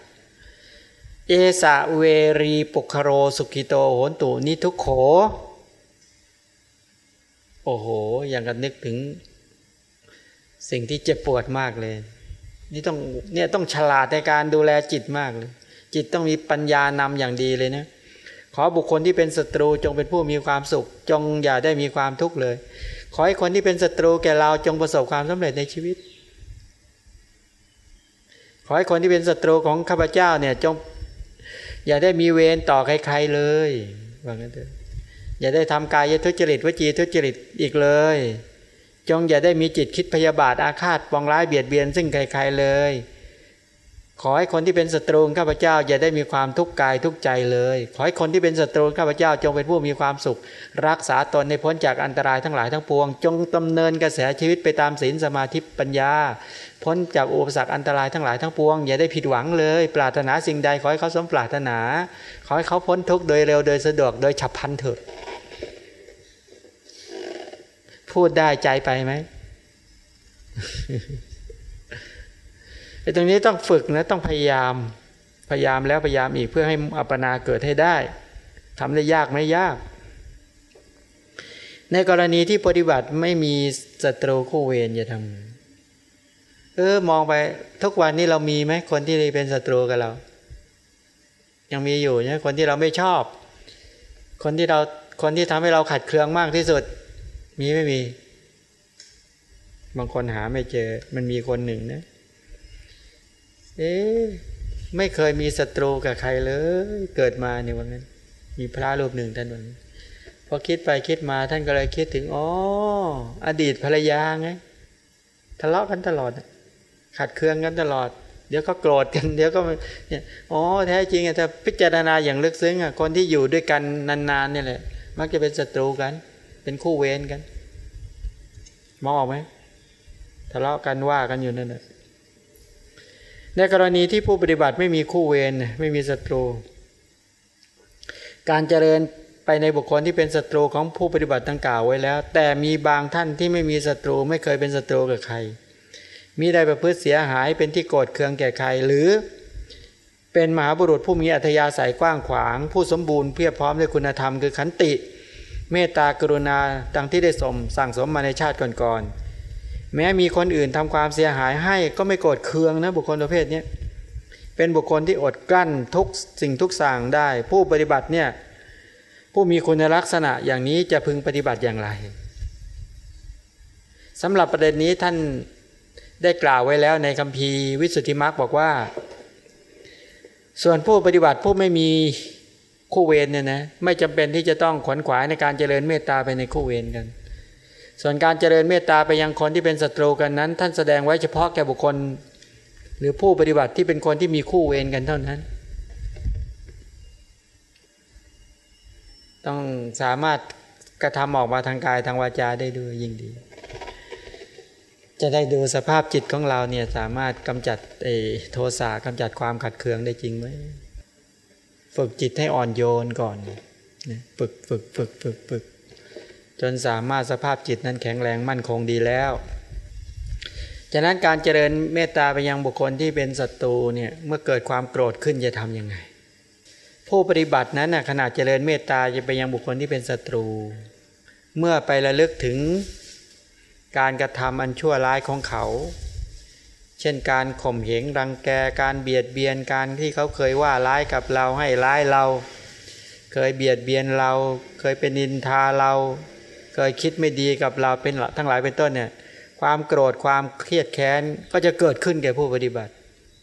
เอสาเวรีปุคโรสุกิโตโหนตุนิทุโข โอ้โห อย่างกันนึกถึง สิ่งที่เจ็บปวดมากเลย นี่ต้องเนี่ยต้องฉลาดในการดูแลจิตมากเลย จิตต้องมีปัญญานำอย่างดีเลยนะ ขอบุคคลที่เป็นศัตรูจงเป็นผู้มีความสุข จงอย่าได้มีความทุกข์เลย ขอให้คนที่เป็นศัตรูแก่เราจงประสบความสำเร็จในชีวิต ขอให้คนที่เป็นศัตรูของข้าพเจ้าเนี่ยจงอย่าได้มีเวรต่อใครๆเลยว่างั้นเถอะอย่าได้ทำกายทุจริตวจีทุจริตอีกเลย จงอย่าได้มีจิตคิดพยาบาทอาฆาตปองร้ายเบียดเบียนซึ่งใครๆเลย ขอให้คนที่เป็นศัตรูข้าพเจ้าอย่าได้มีความทุกข์กายทุกใจเลย ขอให้คนที่เป็นศัตรูข้าพเจ้าจงเป็นผู้มีความสุข รักษาตนในพ้นจากอันตรายทั้งหลายทั้งปวง จงดำเนินกระแสชีวิตไปตามศีลสมาธิปัญญา พ้นจากอุปสรรคอันตรายทั้งหลายทั้งปวงอย่าได้ผิดหวังเลย ปรารถนาสิ่งใดขอให้เขาสมปรารถนา ขอให้เขาพ้นทุกข์โดยเร็วโดยสะดวกโดยฉับพลันเถิดพูดได้ใจไปไหม อ้ตรงนี้ต้องฝึกนะต้องพยายามพยายามแล้วพยายามอีกเพื่อให้อัปปนาเกิดให้ได้ทำได้ยากไม่ยาก ในกรณีที่ปฏิบัติไม่มีศัตรูคู่เวรจะทำเออมองไปทุกวันนี้เรามีไหมคนที่เป็นศัตรูกับเรา ยังมีอยู่เนี่ยคนที่เราไม่ชอบ คนที่เราคนที่ทำให้เราขัดเคืองมากที่สุด มีไม่มี บางคนหาไม่เจอ มันมีคนหนึ่งนะ เอ๊ไม่เคยมีศัตรูกับใครเลย เกิดมาในวันนั้น มีพระรูปหนึ่งท่านวันนี้พอคิดไปคิดมาท่านก็เลยคิดถึงอ๋ออดีตภรรยาไงทะเลาะกันตลอดขัดเคืองกันตลอด เดี๋ยวก็โกรธกัน เดี๋ยวก็เนี่ยอ๋อแท้จริงอะถ้าพิจารณาอย่างลึกซึ้งอะคนที่อยู่ด้วยกันนานๆเนี่ยแหละมักจะเป็นศัตรูกัน เป็นคู่เวรกันมองออกไหมทะเลาะกันว่ากันอยู่นั่นแหละ ในกรณีที่ผู้ปฏิบัติไม่มีคู่เวรไม่มีศัตรู การเจริญไปในบุคคลที่เป็นศัตรูของผู้ปฏิบัติตั้งกล่าวไว้แล้ว แต่มีบางท่านที่ไม่มีศัตรูไม่เคยเป็นศัตรูกับใครมีได้ประพฤติเสียหายเป็นที่โกรธเคืองแก่ใคร หรือ เป็นมหาบุรุษผู้มีอัธยาศัยกว้างขวาง ผู้สมบูรณ์เพียบพร้อมด้วยคุณธรรมคือขันติ เมตตากรุณาดังที่ได้สมสั่งสมมาในชาติก่อนๆ แม้มีคนอื่นทำความเสียหายให้ก็ไม่โกรธเคืองนะบุคคลประเภทนี้เป็นบุคคลที่อดกลั้นทุกสิ่งทุกสั่งได้ ผู้ปฏิบัติเนี่ยผู้มีคุณลักษณะอย่างนี้จะพึงปฏิบัติอย่างไรสำหรับประเด็นนี้ท่านได้กล่าวไว้แล้วในคำพีวิสุทธิมรรคบอกว่า ส่วนผู้ปฏิบัติผู้ไม่มีคู่เวรเนี่ยนะไม่จำเป็นที่จะต้องขวนขวายในการเจริญเมตตาไปในคู่เวรกัน ส่วนการเจริญเมตตาไปยังคนที่เป็นศัตรูกันนั้น ท่านแสดงไว้เฉพาะแก่บุคคล หรือผู้ปฏิบัติที่เป็นคนที่มีคู่เวรกันเท่านั้น ต้องสามารถกระทำออกมาทางกายทางวาจาได้ด้วยยิ่งดี จะได้ดูสภาพจิตของเราเนี่ยสามารถกำจัดโทสะกำจัดความขัดเคืองได้จริงไหมฝึกจิตให้อ่อนโยนก่อนฝึกฝึกฝึกฝึกฝึก จนสามารถสภาพจิตนั้นแข็งแรงมั่นคงดีแล้วจากนั้นการเจริญเมตตาไปยังบุคคลที่เป็นศัตรูเนี่ยเมื่อเกิดความโกรธขึ้นจะทำยังไง ผู้ปฏิบัตินั้นขณะเจริญเมตตาจะไปยังบุคคลที่เป็นศัตรู เมื่อไประลึกถึงการกระทำอันชั่วร้ายของเขา เช่นการข่มเหงรังแกการเบียดเบียนการที่เขาเคยว่าร้ายกับเราให้ร้ายเรา เคยเบียดเบียนเรา เคยเป็นนินทาเรา เคยคิดไม่ดีกับเราเป็นทั้งหลายเป็นต้นเนี่ยความโกรธความเครียดแค้นก็จะเกิดขึ้นแก่ผู้ปฏิบัติ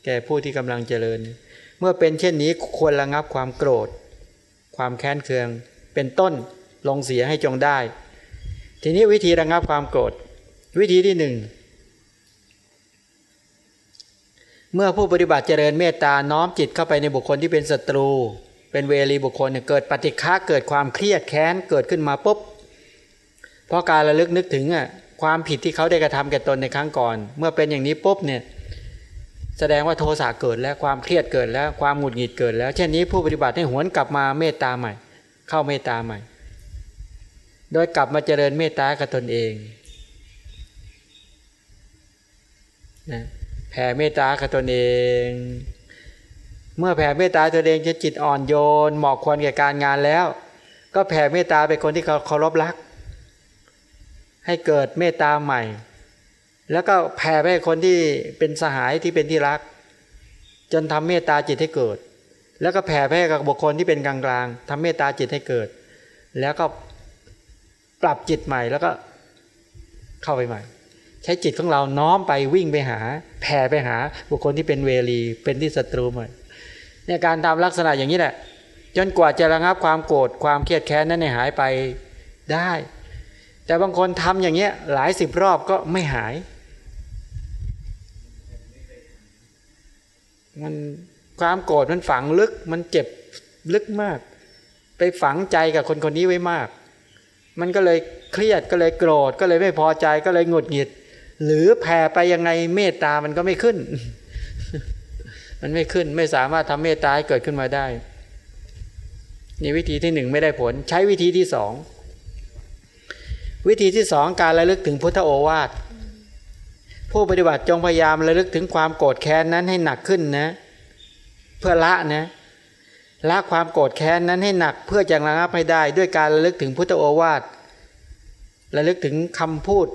แก่ผู้ที่กำลังเจริญ เมื่อเป็นเช่นนี้ควรระงับความโกรธ ความแค้นเคือง เป็นต้นลงเสียให้จงได้ ทีนี้วิธีระงับความโกรธ วิธีที่หนึ่งเมื่อผู้ปฏิบัติเจริญเมตตาน้อมจิตเข้าไปในบุคคลที่เป็นศัตรู เป็นเวรีบุคคลเนี่ยเกิดปฏิฆะเกิดความเครียดแค้นเกิดขึ้นมาปุ๊บ เพราะการระลึกนึกถึงอะความผิดที่เขาได้กระทำแก่ตนในครั้งก่อน เมื่อเป็นอย่างนี้ปุ๊บเนี่ยแสดงว่าโทสะเกิดแล้วความเครียดเกิดแล้วความหงุดหงิดเกิดแล้ว เช่นนี้ผู้ปฏิบัติให้หวนกลับมาเมตตาใหม่ เข้าเมตตาใหม่ โดยกลับมาเจริญเมตตากับตนเองนะแผ่เมตตากับตนเอง เมื่อแผ่เมตตาตัวเองจะจิตอ่อนโยนเหมาะควรแก่การงานแล้ว ก็แผ่เมตตาไปคนที่เขาเคารพรัก ให้เกิดเมตตาใหม่ แล้วก็แผ่ไปคนที่เป็นสหายที่เป็นที่รัก จนทำเมตตาจิตให้เกิด แล้วก็แผ่ไปกับบุคคลที่เป็นกลางๆทำเมตตาจิตให้เกิด แล้วก็ปรับจิตใหม่แล้วก็เข้าไปใหม่ ใช้จิตของเราน้อมไปวิ่งไปหา แผ่ไปหาบุคคลที่เป็นเวรีเป็นที่ศัตรูหมดเนี่ยการทำลักษณะอย่างนี้แหละจนกว่าจะระงับความโกรธความเครียดแค้นนั้นในหายไปได้ แต่บางคนทำอย่างเงี้ยหลายสิบรอบก็ไม่หาย มันความโกรธมันฝังลึกมันเจ็บลึกมาก ไปฝังใจกับคนคนนี้ไว้มาก มันก็เลยเครียดก็เลยโกรธก็เลยไม่พอใจก็เลยหงุดหงิด หรือแผ่ไปยังไงเมตตามันก็ไม่ขึ้น มันไม่ขึ้นไม่สามารถทำเมตตาให้เกิดขึ้นมาได้นี่วิธีที่หนึ่งไม่ได้ผล ใช้วิธีที่สอง วิธีที่สองการระลึกถึงพุทธโอวาทผู้ปฏิบัติจงพยายามระลึกถึงความโกรธแค้นนั้นให้หนักขึ้นนะ เพื่อละนะละความโกรธแค้นนั้นให้หนักเพื่อจะระงับให้ได้ ด้วยการระลึกถึงพุทธโอวาทระลึกถึงคำพูด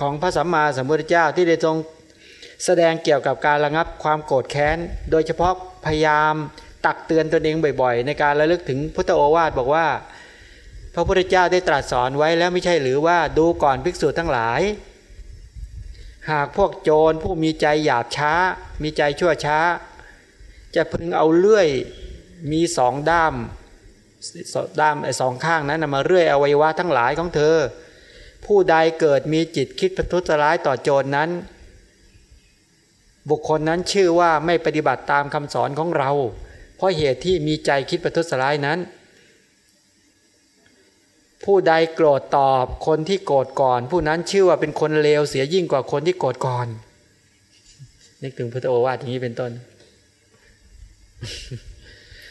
ของพระสัมมาสัมพุทธเจ้าที่ได้ทรงแสดงเกี่ยวกับการระงับความโกรธแค้น โดยเฉพาะพยายามตักเตือนตนเองบ่อย ๆ ในการระลึกถึงพุทธโอวาทบอกว่า พระพุทธเจ้าได้ตรัสสอนไว้แล้วไม่ใช่หรือว่าดูก่อนภิกษุทั้งหลาย หากพวกโจรผู้มีใจหยาบช้า มีใจชั่วช้า จะพึงเอาเลื่อยมีสองด้ามด้ามไอ้สองข้างนั้นมาเรื่อยอวัยวะทั้งหลายของเธอ ผู้ใดเกิดมีจิตคิดประทุษร้ายต่อโจรนนั้น บุคคลนั้นชื่อว่าไม่ปฏิบัติตามคำสอนของเรา เพราะเหตุที่มีใจคิดประทุษร้ายนั้น ผู้ใดโกรธตอบคนที่โกรธก่อน ผู้นั้นชื่อว่าเป็นคนเลวเสียยิ่งกว่าคนที่โกรธก่อน นึกถึงพุทธโอวาทอย่างนี้เป็นต้น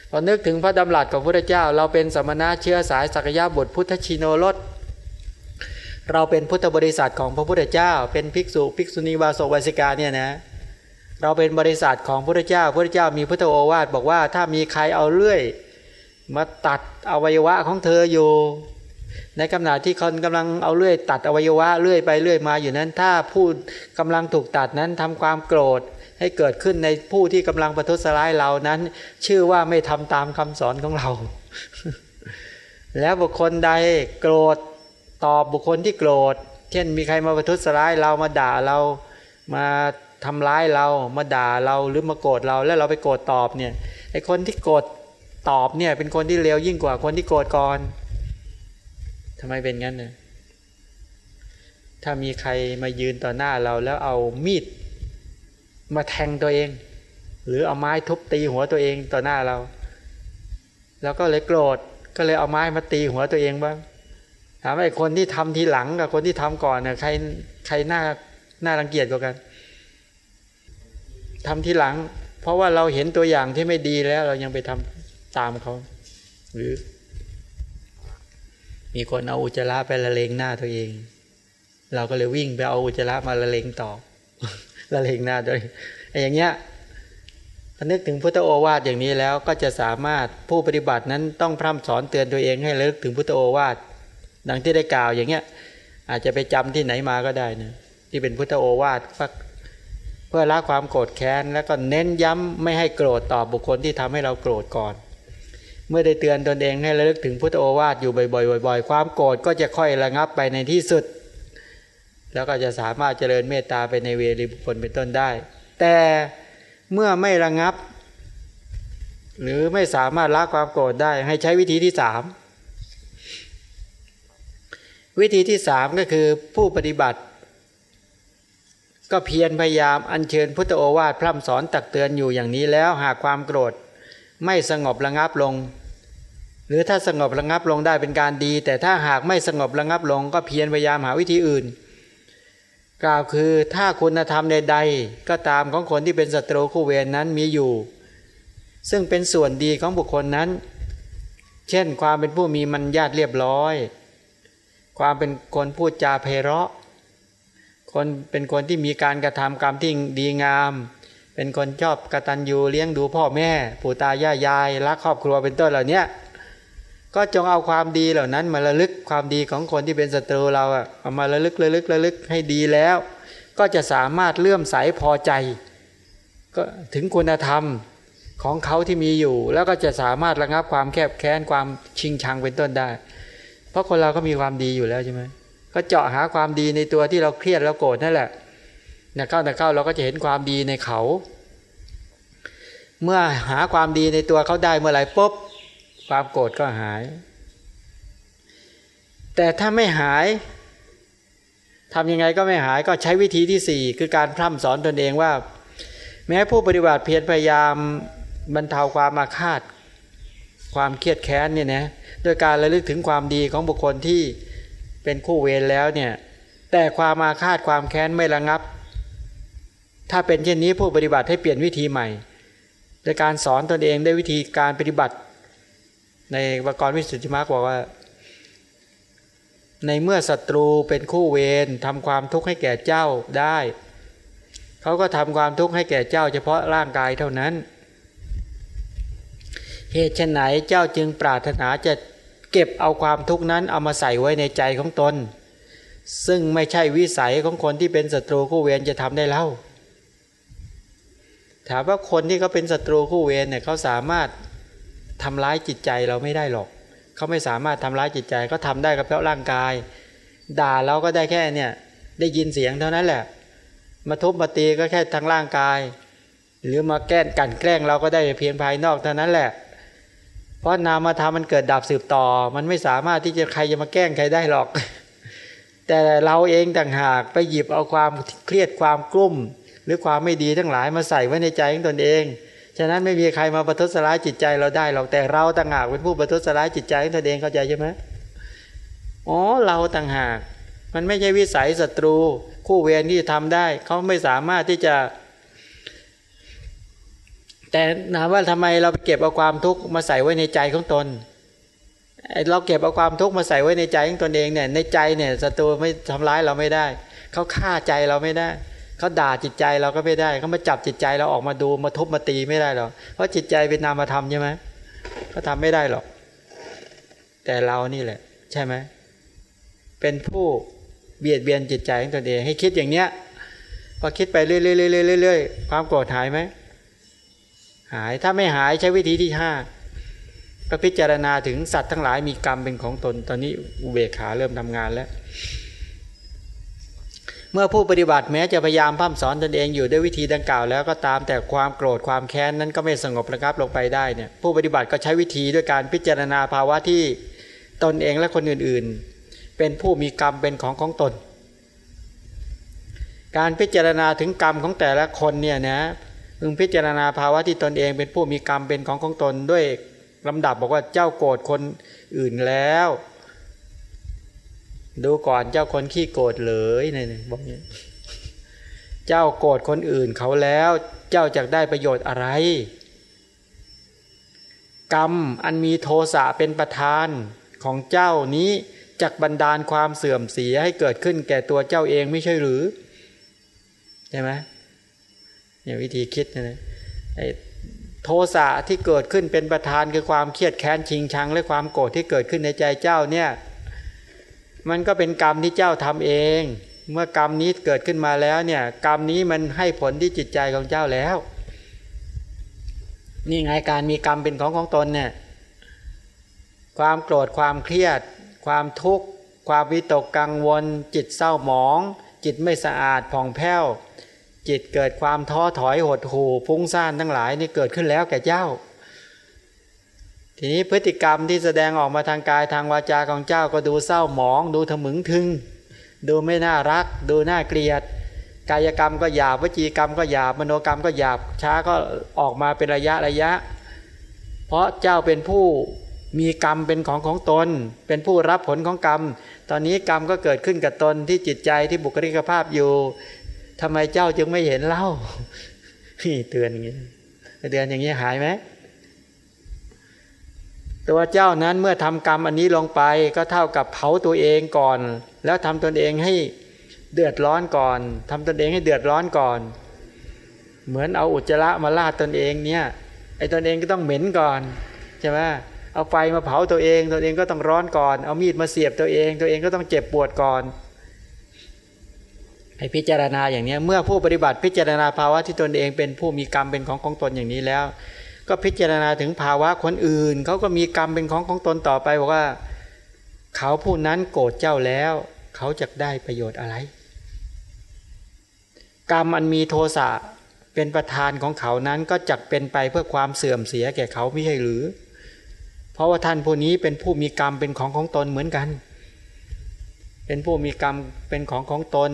พอนึกถึงพระดำรัสของพระเจ้า เราเป็นสมณะเชื้อสายสักยะบุตรพุทธชิโนรสเราเป็นพุทธบริษัทของพระพุทธเจ้า เป็นภิกษุภิกษุณีวาสกวาสิกาเนี่ยนะเราเป็นบริษัทของพระเจ้าพระเจ้ามีพุทธโอวาทบอกว่าถ้ามีใครเอาเลื่อย มาตัดอวัยวะของเธออยู่ ในขณะที่คนกำลังเอาเลื่อยตัดอวัยวะเลื่อยไปเลื่อยมาอยู่นั้น ถ้าผู้กำลังถูกตัดนั้นทำความโกรธให้เกิดขึ้นในผู้ที่กำลังประทุษร้ายเรานั้น ชื่อว่าไม่ทำตามคำสอนของเรา แล้วบุคคลใดโกรธตอบบุคคลที่โกรธ เช่นมีใครมาประทุษร้ายเรามาด่าเรามาทำร้ายเรามาด่าเราหรือมาโกรธเราแล้วเราไปโกรธตอบเนี่ยไอคนที่โกรธตอบเนี่ยเป็นคนที่เลวยิ่งกว่าคนที่โกรธก่อน ทำไมเป็นงั้นเนี่ยถ้ามีใครมายืนต่อหน้าเราแล้วเอามีดมาแทงตัวเอง หรือเอาไม้ทุบตีหัวตัวเองต่อหน้าเรา แล้วก็เลยโกรธก็เลยเอาไม้มาตีหัวตัวเองบ้างถามไอ้คนที่ทำทีหลังกับคนที่ทำก่อนเนี่ยใครใครหน้าหน้ารังเกียจกว่ากันทำทีหลัง เพราะว่าเราเห็นตัวอย่างที่ไม่ดีแล้ว เรายังไปทำตามเขา หรือ มีคนเอาอุจจาระไปละเลงหน้าตัวเอง เราก็เลยวิ่งไปเอาอุจจาระมาละเลงต่อละเลงหน้าด้วยอย่างเงี้ยพนึกถึงพุทธโอวาทอย่างนี้แล้วก็จะสามารถผู้ปฏิบัตินั้นต้องพร่ำสอนเตือนตัวเองให้ระลึกถึงพุทธโอวาทดังที่ได้กล่าวอย่างเงี้ย อาจจะไปจำที่ไหนมาก็ได้นะที่เป็นพุทธโอวาทเพื่อละความโกรธแค้นแล้วก็เน้นย้ำไม่ให้โกรธต่อบุคคลที่ทำให้เราโกรธก่อน เมื่อได้เตือนตนเองให้ระลึกถึงพุทธโอวาทอยู่บ่อยๆบ่อยๆ ความโกรธก็จะค่อยระงับไปในที่สุด แล้วก็จะสามารถเจริญเมตตาไปในเวรีบุคคลเป็นต้นได้ แต่เมื่อไม่ระงับ หรือไม่สามารถละความโกรธได้ให้ใช้วิธีที่สามวิธีที่สามก็คือผู้ปฏิบัติ ก็เพียรพยายามอัญเชิญพุทธโอวาทพร่ำสอนตักเตือนอยู่อย่างนี้แล้วหากความโกรธ ไม่สงบระงับลง หรือถ้าสงบระงับลงได้เป็นการดี แต่ถ้าหากไม่สงบระงับลง ก็เพียรพยายามหาวิธีอื่น กล่าวคือถ้าคุณธรรมใดๆก็ตามของคนที่เป็นศัตรูคู่เวรนนั้นมีอยู่ ซึ่งเป็นส่วนดีของบุคคลนั้น เช่นความเป็นผู้มีมันญาติเรียบร้อย ความเป็นคนพูดจาเพเราะ คนเป็นคนที่มีการกระทำกรรมที่ดีงาม เป็นคนชอบกตัญญูเลี้ยงดูพ่อแม่ ปู่ตายายายรักครอบครัวเป็นต้นเหล่านี้ก็จงเอาความดีเหล่านั้น มาระลึกความดีของคนที่เป็นศัตรูเราอะเอามาระลึกระลึกระลึกให้ดีแล้ว ก็จะสามารถเลื่อมใสพอใจ ก็ถึงคุณธรรมของเขาที่มีอยู่ แล้วก็จะสามารถระงับความแคบแค้นความชิงชังเป็นต้นได้ เพราะคนเราก็มีความดีอยู่แล้วใช่ไหมก็เจาะหาความดีในตัวที่เราเครียดแล้วโกรธนั่นแหละ นะเข้านะเข้าเราก็จะเห็นความดีในเขา เมื่อหาความดีในตัวเขาได้เมื่อไหร่ปุ๊บความโกรธก็หาย แต่ถ้าไม่หายทำยังไงก็ไม่หายก็ใช้วิธีที่สี่คือการพร่ำสอนตนเองว่า แม้ผู้ปฏิบัติเพียรพยายามบรรเทาความมาคาดความเครียดแค้นเนี่ยนะโดยการระลึกถึงความดีของบุคคลที่เป็นคู่เวรแล้วเนี่ยแต่ความมาคาดความแค้นไม่ระงับ ถ้าเป็นเช่นนี้ผู้ปฏิบัติให้เปลี่ยนวิธีใหม่โดยการสอนตนเองด้วยวิธีการปฏิบัติ ในวกรวิสุทธิมรรคบอกว่า ในเมื่อศัตรูเป็นคู่เวรทำความทุกข์ให้แก่เจ้าได้ เขาก็ทำความทุกข์ให้แก่เจ้า เฉพาะร่างกายเท่านั้น เหตุไหนเจ้าจึงปรารถนาจะเก็บเอาความทุกข์นั้นเอามาใส่ไว้ในใจของตน ซึ่งไม่ใช่วิสัยของคนที่เป็นศัตรูคู่เวรจะทำได้เล่า ถามว่าคนที่เขาเป็นศัตรูคู่เวรเนี่ยเขาสามารถทำร้ายจิตใจเราไม่ได้หรอก เขาไม่สามารถทำร้ายจิตใจเขาทาได้ก็เพราะร่างกาย ด่าเราก็ได้แค่เนี่ยได้ยินเสียงเท่านั้นแหละ มาทุบมาตีก็แค่ทางร่างกาย หรือมาแกล้งกันแกล้งเราก็ได้เพียงภายนอกเท่านั้นแหละ เพราะนามธรรมมันเกิดดับสืบต่อ มันไม่สามารถที่จะใครจะมาแกล้งใครได้หรอก แต่เราเองต่างหากไปหยิบเอาความเครียดความกลุ้ม หรือความไม่ดีทั้งหลายมาใส่ไว้ในใจของตนเอง ฉะนั้นไม่มีใครมาประทุษร้ายจิตใจเราได้หรอกแต่เราต่างหากเป็นผู้ประทุษร้ายจิตใจของตนเองเข้าใจใช่ไหมอ๋อเราต่างหาก มันไม่ใช่วิสัยศัตรู คู่เวรที่ทำได้เขาไม่สามารถที่จะ แต่ถามว่าทำไมเราไปเก็บเอาความทุกข์มาใส่ไว้ในใจของตนเราเก็บเอาความทุกข์มาใส่ไว้ในใจของตนเองเนี่ยในใจเนี่ยศัตรูไม่ทำร้ายเราไม่ได้ เขาฆ่าใจเราไม่ได้ เขาด่าจิตใจเราก็ไม่ได้เขามาจับจิตใจเราออกมาดูมาทุบมาตีไม่ได้หรอกเพราะจิตใจเป็นนามธรรมใช่ไหมเขาทาไม่ได้หรอก แต่เรานี่แหละ ใช่ไหมเป็นผู้เบียดเบียนจิตใจของตัวเองให้คิดอย่างเนี้ยพอคิดไปเรื่อยๆๆความโกรธหายไหมหายถ้าไม่หายใช้วิธีที่ห้าก็พิจารณาถึงสัตว์ทั้งหลายมีกรรมเป็นของตนตอนนี้อุเบกขาเริ่มทำงานแล้ว เมื่อผู้ปฏิบัติแม้จะพยายามพัฒสอนตนเองอยู่ด้วยวิธีดังกล่าวแล้วก็ตามแต่ความโกรธความแค้นนั้นก็ไม่สงบระงับลงไปได้เนี่ยผู้ปฏิบัติก็ใช้วิธีด้วยการพิจารณาภาวะที่ตนเองและคนอื่นๆ เป็นผู้มีกรรมเป็นของของตน การพิจารณาถึงกรรมของแต่ละคนเนี่ยนะพึงพิจารณาภาวะที่ตนเองเป็นผู้มีกรรมเป็นของของตนด้วยลำดับบอกว่าเจ้าโกรธคนอื่นแล้ว ดูก่อนเจ้าคนขี้โกรธเลยเนี่ยบอกเนี้เจ้าโกรธคนอื่นเขาแล้ว เจ้าจะได้ประโยชน์อะไร กรรมอันมีโทสะเป็นประธานของเจ้านี้จักบันดาลความเสื่อมเสียให้เกิดขึ้นแก่ตัวเจ้าเองไม่ใช่หรือใช่ไหมเนี่ยวิธีคิดนะไอ้โทสะที่เกิดขึ้นเป็นประธานคือความเครียดแค้นชิงชัง และความโกรธที่เกิดขึ้นในใจเจ้าเนี่ย มันก็เป็นกรรมที่เจ้าทำเอง เมื่อกรรมนี้เกิดขึ้นมาแล้วเนี่ย กรรมนี้มันให้ผลที่จิตใจของเจ้าแล้ว นี่ไงการมีกรรมเป็นของของตนเนี่ยความโกรธความเครียด ความทุกข์ ความวิตกกังวล จิตเศร้าหมอง จิตไม่สะอาดผ่องแผ้ว จิตเกิดความท้อถอยหดหู่ฟุ้งซ่านทั้งหลายนี่เกิดขึ้นแล้วแก่เจ้า ทีนี้พฤติกรรมที่แสดงออกมาทางกายทางวาจาของเจ้าก็ดูเศร้าหมอง ดูถมึงทึง ดูไม่น่ารัก ดูน่าเกลียด กายกรรมก็หยาบวจีกรรมก็หยาบมโนกรรมก็หยาบช้าก็ออกมาเป็นระยะระยะ เพราะเจ้าเป็นผู้มีกรรมเป็นของของตน เป็นผู้รับผลของกรรม ตอนนี้กรรมก็เกิดขึ้นกับตนที่จิตใจที่บุคลิกภาพอยู่ทำไมเจ้าจึงไม่เห็นเล่าเตือนอย่างนี้เตือนอย่างนี้หายไหม ตัวเจ้านั้นเมื่อทำกรรมอันนี้ลงไปก็เท่ากับเผาตัวเองก่อน แล้วทำตนเองให้เดือดร้อนก่อนทำตนเองให้เดือดร้อนก่อน เหมือนเอาอุจจาระมาลาดตนเองเนี่ยไอ้ตนเองก็ต้องเหม็นก่อนใช่ไหมเอาไฟมาเผาตัวเองตัวเองก็ต้องร้อนก่อน เอามีดมาเสียบตัวเอง ตัวเองก็ต้องเจ็บปวดก่อนให้พิจารณาอย่างนี้เมื่อผู้ปฏิบัติพิจารณาภาวะที่ตนเองเป็นผู้มีกรรมเป็นของของตนอย่างนี้แล้ว ก็พิจารณาถึงภาวะคนอื่น เขาก็มีกรรมเป็นของของตนต่อไปบอกว่า เขาผู้นั้นโกรธเจ้าแล้ว เขาจะได้ประโยชน์อะไร กรรมอันมีโทสะเป็นประธานของเขานั้นก็จักเป็นไปเพื่อความเสื่อมเสียแก่เขาไม่ใช่หรือ เพราะว่าท่านผู้นี้เป็นผู้มีกรรมเป็นของของตนเหมือนกัน เป็นผู้มีกรรมเป็นของของตน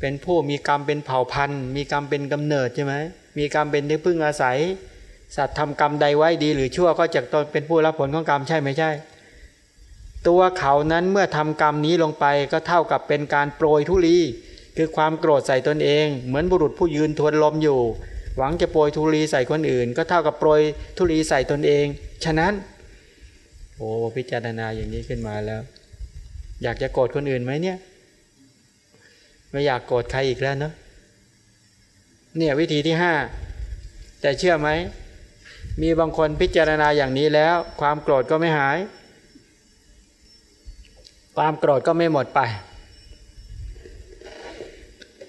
เป็นผู้มีกรรมเป็นเผ่าพันธุ์ มีกรรมเป็นกำเนิดใช่ไหมมีกรรมเป็นที่พึ่งอาศัย สัตว์ทำกรรมใดไว้ดีหรือชั่วก็จะตนเป็นผู้รับผลของกรรมใช่ไม่ใช่ ตัวเขานั้นเมื่อทำกรรมนี้ลงไปก็เท่ากับเป็นการโปรยทุลีคือความโกรธใส่ตนเอง เหมือนบุรุษผู้ยืนทวนลมอยู่ หวังจะโปรยทุลีใส่คนอื่น ก็เท่ากับโปรยทุลีใส่ตนเอง ฉะนั้น โอ้พิจารณาอย่างนี้ขึ้นมาแล้ว อยากจะโกรธคนอื่นไหมเนี่ย ไม่อยากโกรธใครอีกแล้วเนาะเนี่ยวิธีที่ห้าแต่เชื่อไหม มีบางคนพิจารณาอย่างนี้แล้ว ความโกรธก็ไม่หาย ความโกรธก็ไม่หมดไป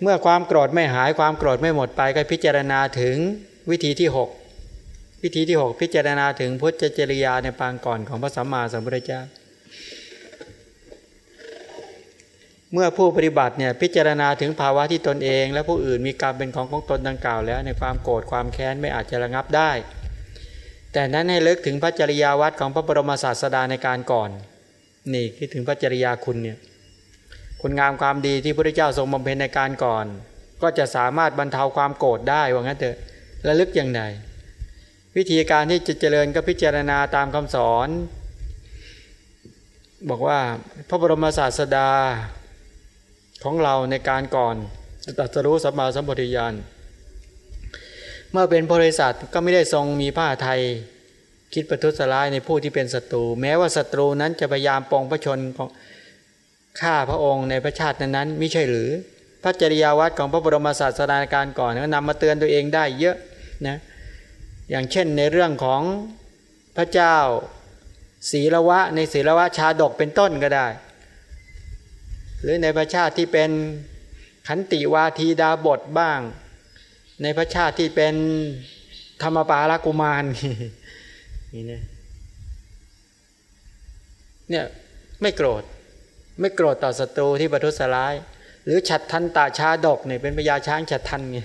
เมื่อความโกรธไม่หายความโกรธไม่หมดไปก็พิจารณาถึงวิธีที่ 6 วิธีที่ 6 พิจารณาถึงพุทธจริยาในปางก่อนของพระสัมมาสัมพุทธเจ้าเมื่อผู้ปฏิบัติเนี่ยพิจารณาถึงภาวะที่ตนเอง และผู้อื่นมีกรรมเป็นของของตนดังกล่าวแล้วในความโกรธความแค้นไม่อาจจะระงับได้ แต่นั้นให้ลิกถึงพระจริยาวัดของพระบรมศาสดาในการก่อน นี่คิดถึงพระจริยาคุณเนี่ยคุณงามความดีที่พระเจ้าทรงบำเพ็ญในการก่อน ก็จะสามารถบรรเทาความโกรธได้ว่างั้นเถอะระลึกอย่างไรวิธีการที่จะเจริญก็พิจารณาตามคำสอน บอกว่าพระบรมศาสดาของเราในการก่อนตัสรู้สัมมาสัมปวิญาณ เมื่อเป็นบริษัทก็ไม่ได้ทรงมีผ้าไทย คิดประทุษร้ายในผู้ที่เป็นศัตรู แม้ว่าศัตรูนั้นจะพยายามปองพระชนของฆ่าพระองค์ในพระชาตินั้นๆไม่ใช่หรือ พระจริยาวัดของพระบรมศาสดาการก่อนก็นำมาเตือนตัวเองได้เยอะนะอย่างเช่นในเรื่องของพระเจ้าศีลวะในศีลวะชาดกเป็นต้นก็ได้ หรือในพระชาติที่เป็นขันติวาทีดาบทบ้าง ในพระชาติที่เป็นธรรมปาลกุมารนี่นะเนี่ยไม่โกรธ ไม่โกรธต่อศัตรูที่ประทุษร้าย หรือฉัดทันตาชาดกเนี่ยเป็นพญาช้างฉัดทันไง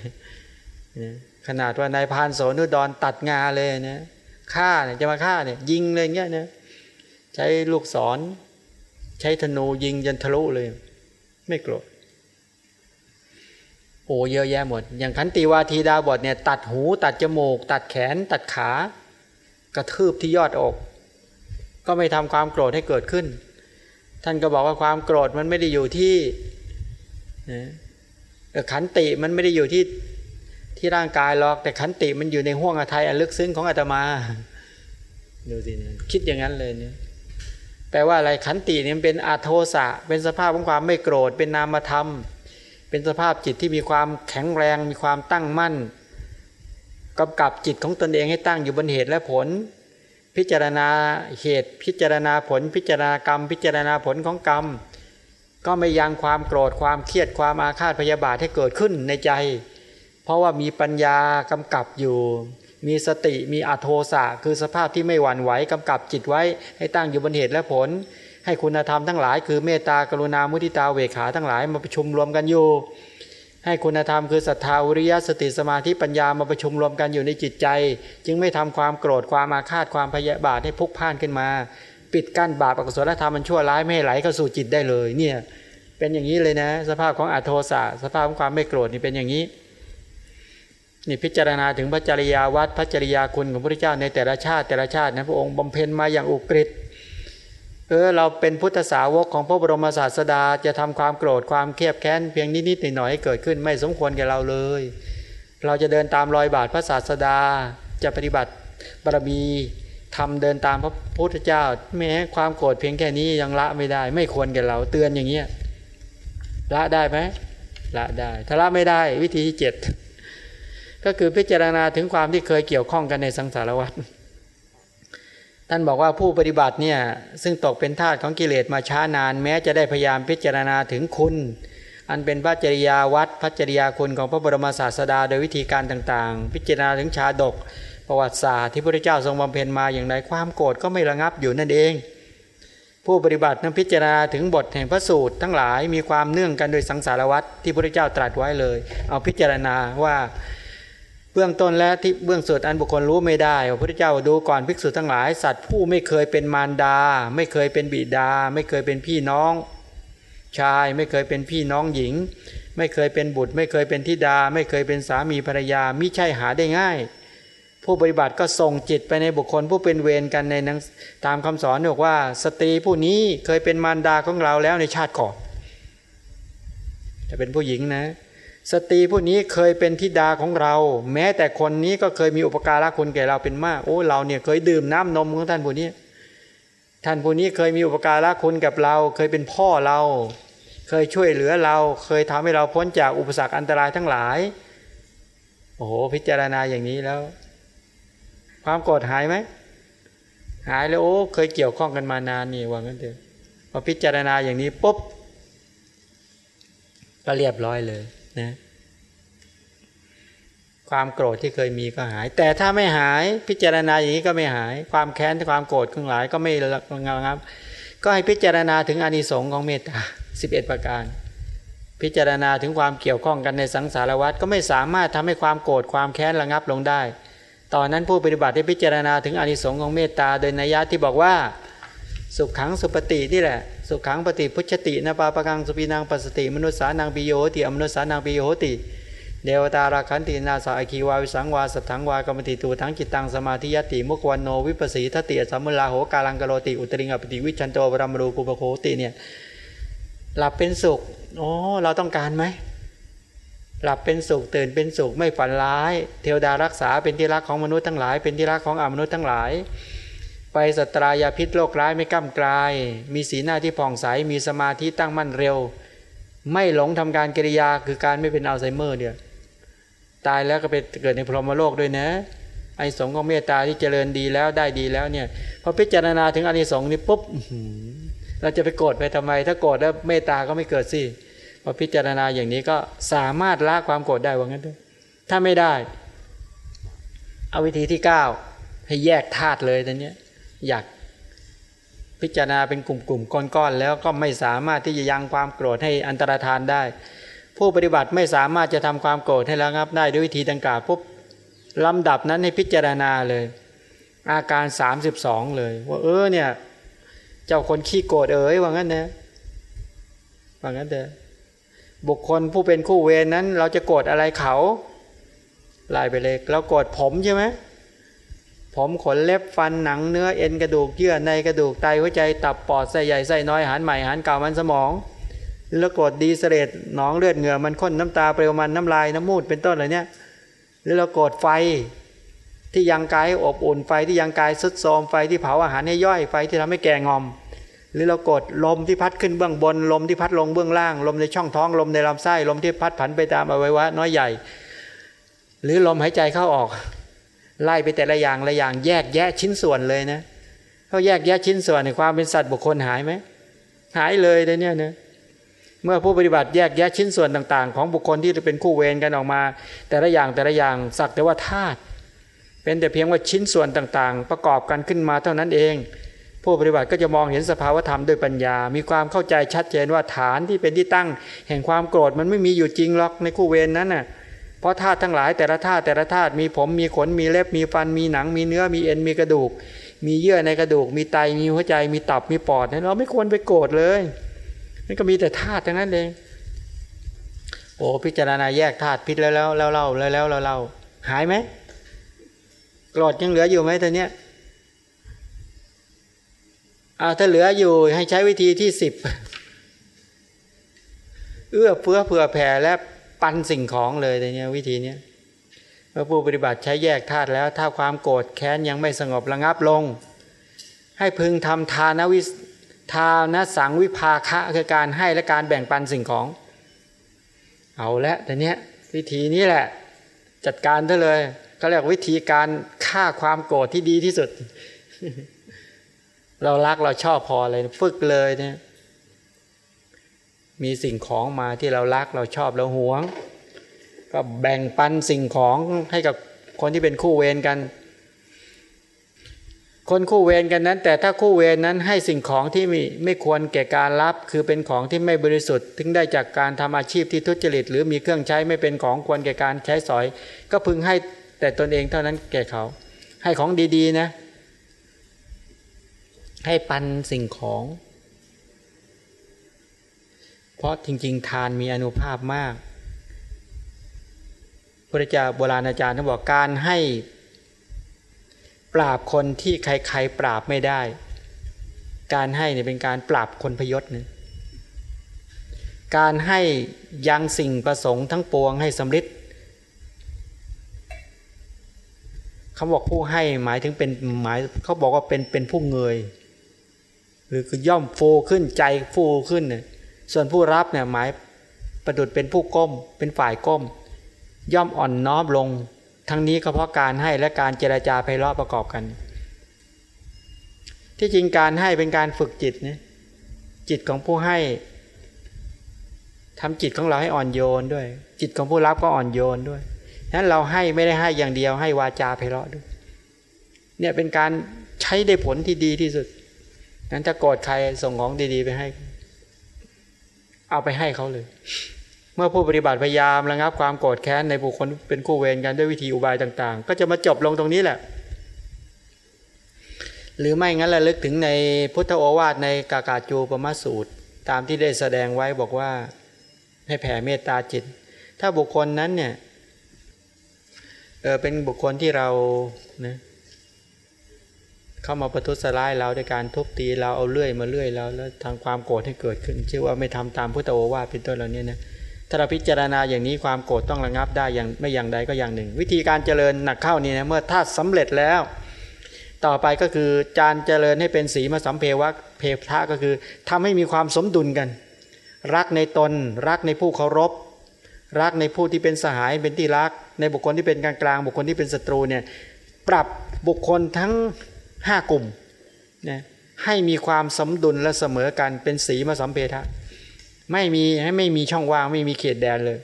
ขนาดว่านายพานโสนุดรตัดงาเลยนะฆ่าเนี่ยจะมาฆ่าเนี่ยยิงเลยเงี้ยนะใช้ลูกศร ใช้ธนูยิงยันทะลุเลย ไม่โกรธ โอ้เยอะแยะหมด อย่างขันติวาทีดาบทเนี่ยตัดหูตัดจมูก ตัดแขน ตัดขากระทืบที่ยอดอก ก็ไม่ทำความโกรธให้เกิดขึ้น ท่านก็บอกว่าความโกรธมันไม่ได้อยู่ที่ขันติมันไม่ได้อยู่ที่ที่ร่างกายหรอกแต่ขันติมันอยู่ในห่วงอทัยอันลึกซึ้งของอาตมาดูสิเนี่ยคิดอย่างนั้นเลยเนี่ยแปลว่าอะไรขันติเนี่ยเป็นอาโทสะเป็นสภาพของความไม่โกรธเป็นนามธรรม เป็นสภาพจิตที่มีความแข็งแรง มีความตั้งมั่นกำกับจิตของตนเองให้ตั้งอยู่บนเหตุและผล พิจารณาเหตุ พิจารณาผล พิจารณากรรม พิจารณาผลของกรรม ก็ไม่ยังความโกรธความเครียดความอาฆาตพยาบาทให้เกิดขึ้นในใจ เพราะว่ามีปัญญากำกับอยู่ มีสติมีอโทสะคือสภาพที่ไม่หวั่นไหวกำกับจิตไว้ให้ตั้งอยู่บนเหตุและผล ให้คุณธรรมทั้งหลาย คือเมตตากรุณามุทิตาเวขาทั้งหลายมาประชุมรวมกันอยู่ ให้คุณธรรมคือศรัทธาวิริยะสติสมาธิปัญญามาประชุมรวมกันอยู่ในจิตใจ จึงไม่ทำความโกรธความอาฆาตความพยาบาทให้พุกพ่านขึ้นมา ปิดกั้นบาปอกุศลธรรมมันชั่วร้ายไม่ให้ไหลเข้าสู่จิตได้เลยเนี่ยเป็นอย่างนี้เลยนะ สภาพของอัโทสะสภาพของความไม่โกรธนี่เป็นอย่างนี้นี่พิจารณาถึงพระจริยาวัดพระจริยาคุณของพระเจ้าในแต่ละชาติแต่ละชาตินะพระองค์บำเพ็ญมาอย่างอุกฤษ เออเราเป็นพุทธสาวกของพระบรมศาสดาจะทำความโกรธความเครียดแค้นเพียงนิดๆหน่อยๆให้เกิดขึ้นไม่สมควรแก่เราเลย เราจะเดินตามรอยบาทพระศาสดา จะปฏิบัติบารมีทำเดินตามพระพุทธเจ้า แม้ความโกรธเพียงแค่นี้ยังละไม่ได้ ไม่ควรแก่เราเตือนอย่างเงี้ยละได้ไหมละได้ ถ้าละไม่ได้วิธีที่เจ็ดก็คือพิจารณาถึงความที่เคยเกี่ยวข้องกันในสังสารวัฏ ท่านบอกว่าผู้ปฏิบัติเนี่ยซึ่งตกเป็นทาสของกิเลสมาช้านาน แม้จะได้พยายามพิจารณาถึงคุณ อันเป็นพระจริยาวัดพระจริยาคุณของพระบรมศาสดาโดยวิธีการต่างๆ พิจารณาถึงชาดกประวัติศาสตร์ที่พระเจ้าทรงบำเพ็ญมาอย่างไรความโกรธก็ไม่ระงับอยู่นั่นเอง ผู้ปฏิบัตินั้นพิจารณาถึงบทแห่งพระสูตร ทั้งหลายมีความเนื่องกันโดยสังสารวัตรที่พระเจ้าตรัสไว้เลย เอาพิจารณาว่า เบื้องต้นและที่เบื้องสุดอันบุคคลรู้ไม่ได้พระพุทธเจ้าดูก่อนภิกษุทั้งหลาย สัตว์ผู้ไม่เคยเป็นมารดา ไม่เคยเป็นบิดา ไม่เคยเป็นพี่น้อง ชายไม่เคยเป็นพี่น้องหญิง ไม่เคยเป็นบุตร ไม่เคยเป็นธิดา ไม่เคยเป็นสามีภรรยามิใช่หาได้ง่าย ผู้ปฏิบัติก็ส่งจิตไปในบุคคลผู้เป็นเวรกันในนังตามคำสอนบอกว่า สตรีผู้นี้เคยเป็นมารดาของเราแล้วในชาติก่อนจะเป็นผู้หญิงนะ สตรีผู้นี้เคยเป็นธิดาของเรา แม้แต่คนนี้ก็เคยมีอุปการะคุณแก่เราเป็นมากโอ้เราเนี่ยเคยดื่มน้ำนมของท่านผู้นี้ ท่านผู้นี้เคยมีอุปการะคุณกับเรา เคยเป็นพ่อเรา เคยช่วยเหลือเรา เคยทำให้เราพ้นจากอุปสรรคอันตรายทั้งหลาย โอ้โหพิจารณาอย่างนี้แล้ว ความโกรธหายไหมหายแล้วโอ้เคยเกี่ยวข้องกันมานานนี่ว่างั้นเถอะพอพิจารณาอย่างนี้ปุ๊บก็เรียบร้อยเลย นะความโกรธที่เคยมีก็หาย แต่ถ้าไม่หายพิจารณาอย่างนี้ก็ไม่หาย ความแค้นความโกรธทั้งหลายก็ไม่ระงับ ก็ให้พิจารณาถึงอานิสงส์ของเมตตา11 ประการ พิจารณาถึงความเกี่ยวข้องกันในสังสารวัฏก็ไม่สามารถทำให้ความโกรธความแค้นระงับลงได้ ตอนนั้นผู้ปฏิบัติได้พิจารณาถึงอานิสงส์ของเมตตาโดยนัยยะที่บอกว่า สุขังสุปตินี่แหละ สุขังปฏิพุชฌตินะ ปาปะกังสุปินังปัสสติ มนุสสานังปิโย โหติอมนุสสานังปิโย โหติเทวตารักขันตินาสสะ อัคคิ วาวิสังวาสัตถังวา กมติตุวฏังจิตตังสมาธิยติมุขวัณโณ วิปปสีทติ อสัมมูฬโหกาลังกโรติอุตตริง อัปปฏิวิชฌันโต พรหมโลกูปโค โหติเนี่ยหลับเป็นสุขโอเราต้องการไหมหลับเป็นสุขตื่นเป็นสุขไม่ฝันร้าย เทวดารักษาเป็นที่รักของมนุษย์ทั้งหลาย เป็นที่รักของอมนุษย์ทั้งหลาย ไปสตรายาพิษโรคร้ายไม่ก้ากลาย มีสีหน้าที่ผ่องใส มีสมาธิตั้งมั่นเร็ว ไม่หลงทำการกิริยาคือการไม่เป็นอัลไซเมอร์เนี่ยตายแล้วก็ไปเกิดในพรหมโลกด้วยนะ ไอ้สงของเมตตาที่เจริญดีแล้วได้ดีแล้วเนี่ยพอพิจารณาถึงอานิสงส์นี้ปุ๊บเราจะไปโกรธไปทำไม ถ้าโกรธแล้วเมตตาก็ไม่เกิดสิพอพิจารณาอย่างนี้ก็สามารถละความโกรธได้ว่างั้นด้วยถ้าไม่ได้ เอาวิธีที่เก้าให้แยกธาตุเลยตอนนี้ อยากพิจารณาเป็นกลุ่มๆก้อนๆแล้วก็ไม่สามารถที่จะยังความโกรธให้อันตรธานได้ ผู้ปฏิบัติไม่สามารถจะทำความโกรธให้ระงับได้ด้วยวิธีดังกล่าวปุ๊บลำดับนั้นให้พิจารณาเลย อาการ 32 เลย ว่าเออเนี่ยเจ้าคนขี้โกรธเอ๋ยว่างั้นนะว่างั้นเถอะบุคคลผู้เป็นคู่เวรนั้น เราจะโกรธอะไรเขาไล่ไปเลยเราโกรธผมใช่ไหม ผมขนเล็บฟันหนังเนื้อเอ็นกระดูกเยื่อในกระดูกไตหัวใจตับปอดไส้ใหญ่ไส้น้อยหันใหม่หันเก่ามันสมองแล้วกดดีเสลดหนองเลือดเหงื่อมันข้นน้ำตาเปลวมันน้ำลายน้ำมูดเป็นต้นอะไรเนี้ยหรือเรากดไฟที่ยังกายอบอุ่นไฟที่ยังกายสุดโทมไฟที่เผาอาหารให้ย่อยไฟที่ทำให้แก่งอม หรือเรากดลมที่พัดขึ้นเบื้องบนลมที่พัดลงเบื้องล่าง ลมในช่องท้องลมในลำไส้ลมที่พัดผันไปตามอวัยวะน้อยใหญ่ หรือลมหายใจเข้าออก ไล่ไปแต่ละอย่างละอย่างแยกแยะชิ้นส่วนเลยนะเขาแยกแยะชิ้นส่วนในความเป็นสัตว์บุคคลหายไหมหายเลยเลยเนี่ยนะเมื่อผู้ปฏิบัติแยกแยะชิ้นส่วนต่างๆ ของบุคคลที่จะเป็นคู่เวรกันออกมา แต่ละอย่างแต่ละอย่างสักแต่ว่าธาตุเป็นแต่เพียงว่าชิ้นส่วนต่างๆ ประกอบกันขึ้นมาเท่านั้นเอง ผู้ปฏิบัติก็จะมองเห็นสภาวธรรมด้วยปัญญา มีความเข้าใจชัดเจนว่าฐานที่เป็นที่ตั้ง แห่งความโกรธมันไม่มีอยู่จริงหรอกในคู่เวรนนั้นน่ะ ราะธาตุทั้งหลายแต่ละธาตุแต่ละธาตุมีผมมีขนมีเล็บมีฟันมีหนัง มีเนื้อมีเอ็นมีกระดูก มีเยื่อในกระดูก มีไตมีหัวใจมีตับมีปอดเราไม่ควรไปโกรธเลยนั่นก็มีแต่ธาตุทั้งนั้นเองโอ้พิจารณาแยกธาตุพิษแล้วแล้วแล้วเล่าแล้วแล้วเล่าหายไหมโกรอดยังเหลืออยู่ไหมตอนเนี้ยอาถ้าเหลืออยู่ให้ใช้วิธีที่สิบเอื้อเฟื้อเผื่อแผ่และ ปันสิ่งของเลยในนี้วิธีนี้เมื่อผู้ปฏิบัติใช้แยกธาตุแล้ว ถ้าความโกรธแค้นยังไม่สงบระงับลง ให้พึงทำทานวิทานสังวิภาคะคือการให้และการแบ่งปันสิ่งของ เอาละแต่เนี้ยวิธีนี้แหละ จัดการได้เลยเขาเรียกวิธีการฆ่าความโกรธที่ดีที่สุด เรารักเราชอบพอเลย ฝึกเลยเนี่ย มีสิ่งของมาที่เรารักเราชอบเราหวง ก็แบ่งปันสิ่งของให้กับคนที่เป็นคู่เวรกัน คนคู่เวรกันนั้น แต่ถ้าคู่เวรนั้นให้สิ่งของที่มีไม่ควรแก่การรับ คือเป็นของที่ไม่บริสุทธิ์ ถึงได้จากการทำอาชีพที่ทุจริต หรือมีเครื่องใช้ไม่เป็นของควรแก่การใช้สอย ก็พึงให้แต่ตนเองเท่านั้นแก่เขา ให้ของดีๆนะ ให้ปันสิ่งของ เพราะจริง ๆ ทานมีอนุภาพมาก พระเจ้าโบราณอาจารย์ท่านบอกการให้ปราบคนที่ใครๆ ปราบไม่ได้ การให้เนี่ยเป็นการปราบคนพยศนะการให้ยังสิ่งประสงค์ทั้งปวงให้สำเร็จเขาบอกผู้ให้หมายถึงเป็นหมายเขาบอกว่าเป็นเป็นผู้เงย หรือคือย่อมฟูขึ้นใจฟูขึ้นเนี่ย ส่วนผู้รับเนี่ยหมายประดุดเป็นผู้ก้ม เป็นฝ่ายก้ม ย่อมอ่อนน้อมลง ทั้งนี้ก็เพราะการให้และการเจรจาไพเราะประกอบกัน ที่จริงการให้เป็นการฝึกจิตนะจิตของผู้ให้ทำจิตของเราให้อ่อนโยนด้วย จิตของผู้รับก็อ่อนโยนด้วยนั้นเราให้ไม่ได้ให้อย่างเดียวให้วาจาไพเราะด้วย เนี่ยเป็นการใช้ได้ผลที่ดีที่สุดนั้นถ้าโกรธใครส่งของดีๆ ไปให้เเอาไปให้เขาเลย เมื่อผู้ปฏิบัติพยายามระงับความโกรธแค้นในบุคคลเป็นคู่เวรกันด้วยวิธีอุบายต่าง ๆ ก็จะมาจบลงตรงนี้แหละ หรือไม่งั้นระลึกถึงในพุทธโอวาทในกากาจูปมาสูตร ตามที่ได้แสดงไว้บอกว่าให้แผ่เมตตาจิต ถ้าบุคคลนั้นเนี่ยเออเป็นบุคคลที่เรานะ เข้ามาประทุษร้ายเราด้วยการทุบตีเราเอาเลื่อยมาเลื่อยเราแล้วทางความโกรธให้เกิดขึ้นชื่อว่าไม่ทำตามพุทธโอวาทเป็นต้นเหล่านี้นะถ้าเราพิจารณาอย่างนี้ความโกรธต้องระงับได้อย่างไม่อย่างใดก็อย่างหนึ่ง วิธีการเจริญหนักเข้านี่นะเมื่อถ้าสำเร็จแล้ว ต่อไปก็คือจานเจริญให้เป็นสีมาสัมเพวะเพทะก็คือทำให้มีความสมดุลกัน รักในตน รักในผู้เคารพ รักในผู้ที่เป็นสหายเป็นที่รัก ในบุคคลที่เป็นกลางกลางบุคคลที่เป็นศัตรูเนี่ยปรับบุคคลทั้ง ห้ากลุ่มนะให้มีความสมดุลและเสมอกันเป็นสีมาสัมเพทะไม่มีให้ไม่มีช่องว่างไม่มีเขตแดนเลย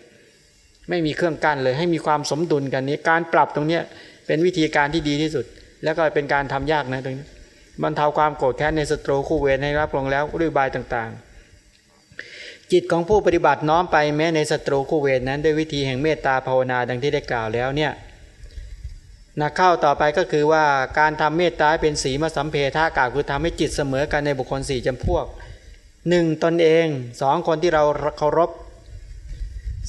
ไม่มีเครื่องกั้นเลย ให้มีความสมดุลกันนี้ การปรับตรงเนี้ยเป็นวิธีการที่ดีที่สุด แล้วก็เป็นการทำยากนะตรงนี้บรรเทาความโกรธแค้นในศัตรูคู่เวรให้รับลงแล้วด้วยบายต่างๆ จิตของผู้ปฏิบัติน้อมไปแม้ในศัตรูคู่เวรนั้น ด้วยวิธีแห่งเมตตาภาวนาดังที่ได้กล่าวแล้วเนี่ย นักเข้าต่อไปก็คือว่าการทำเมตตาเป็นสีมาสัมเพทากาคือทำให้จิตเสมอกันในบุคคลสี่จำพวกหนึ่งตนเองสองคนที่เราเคารพ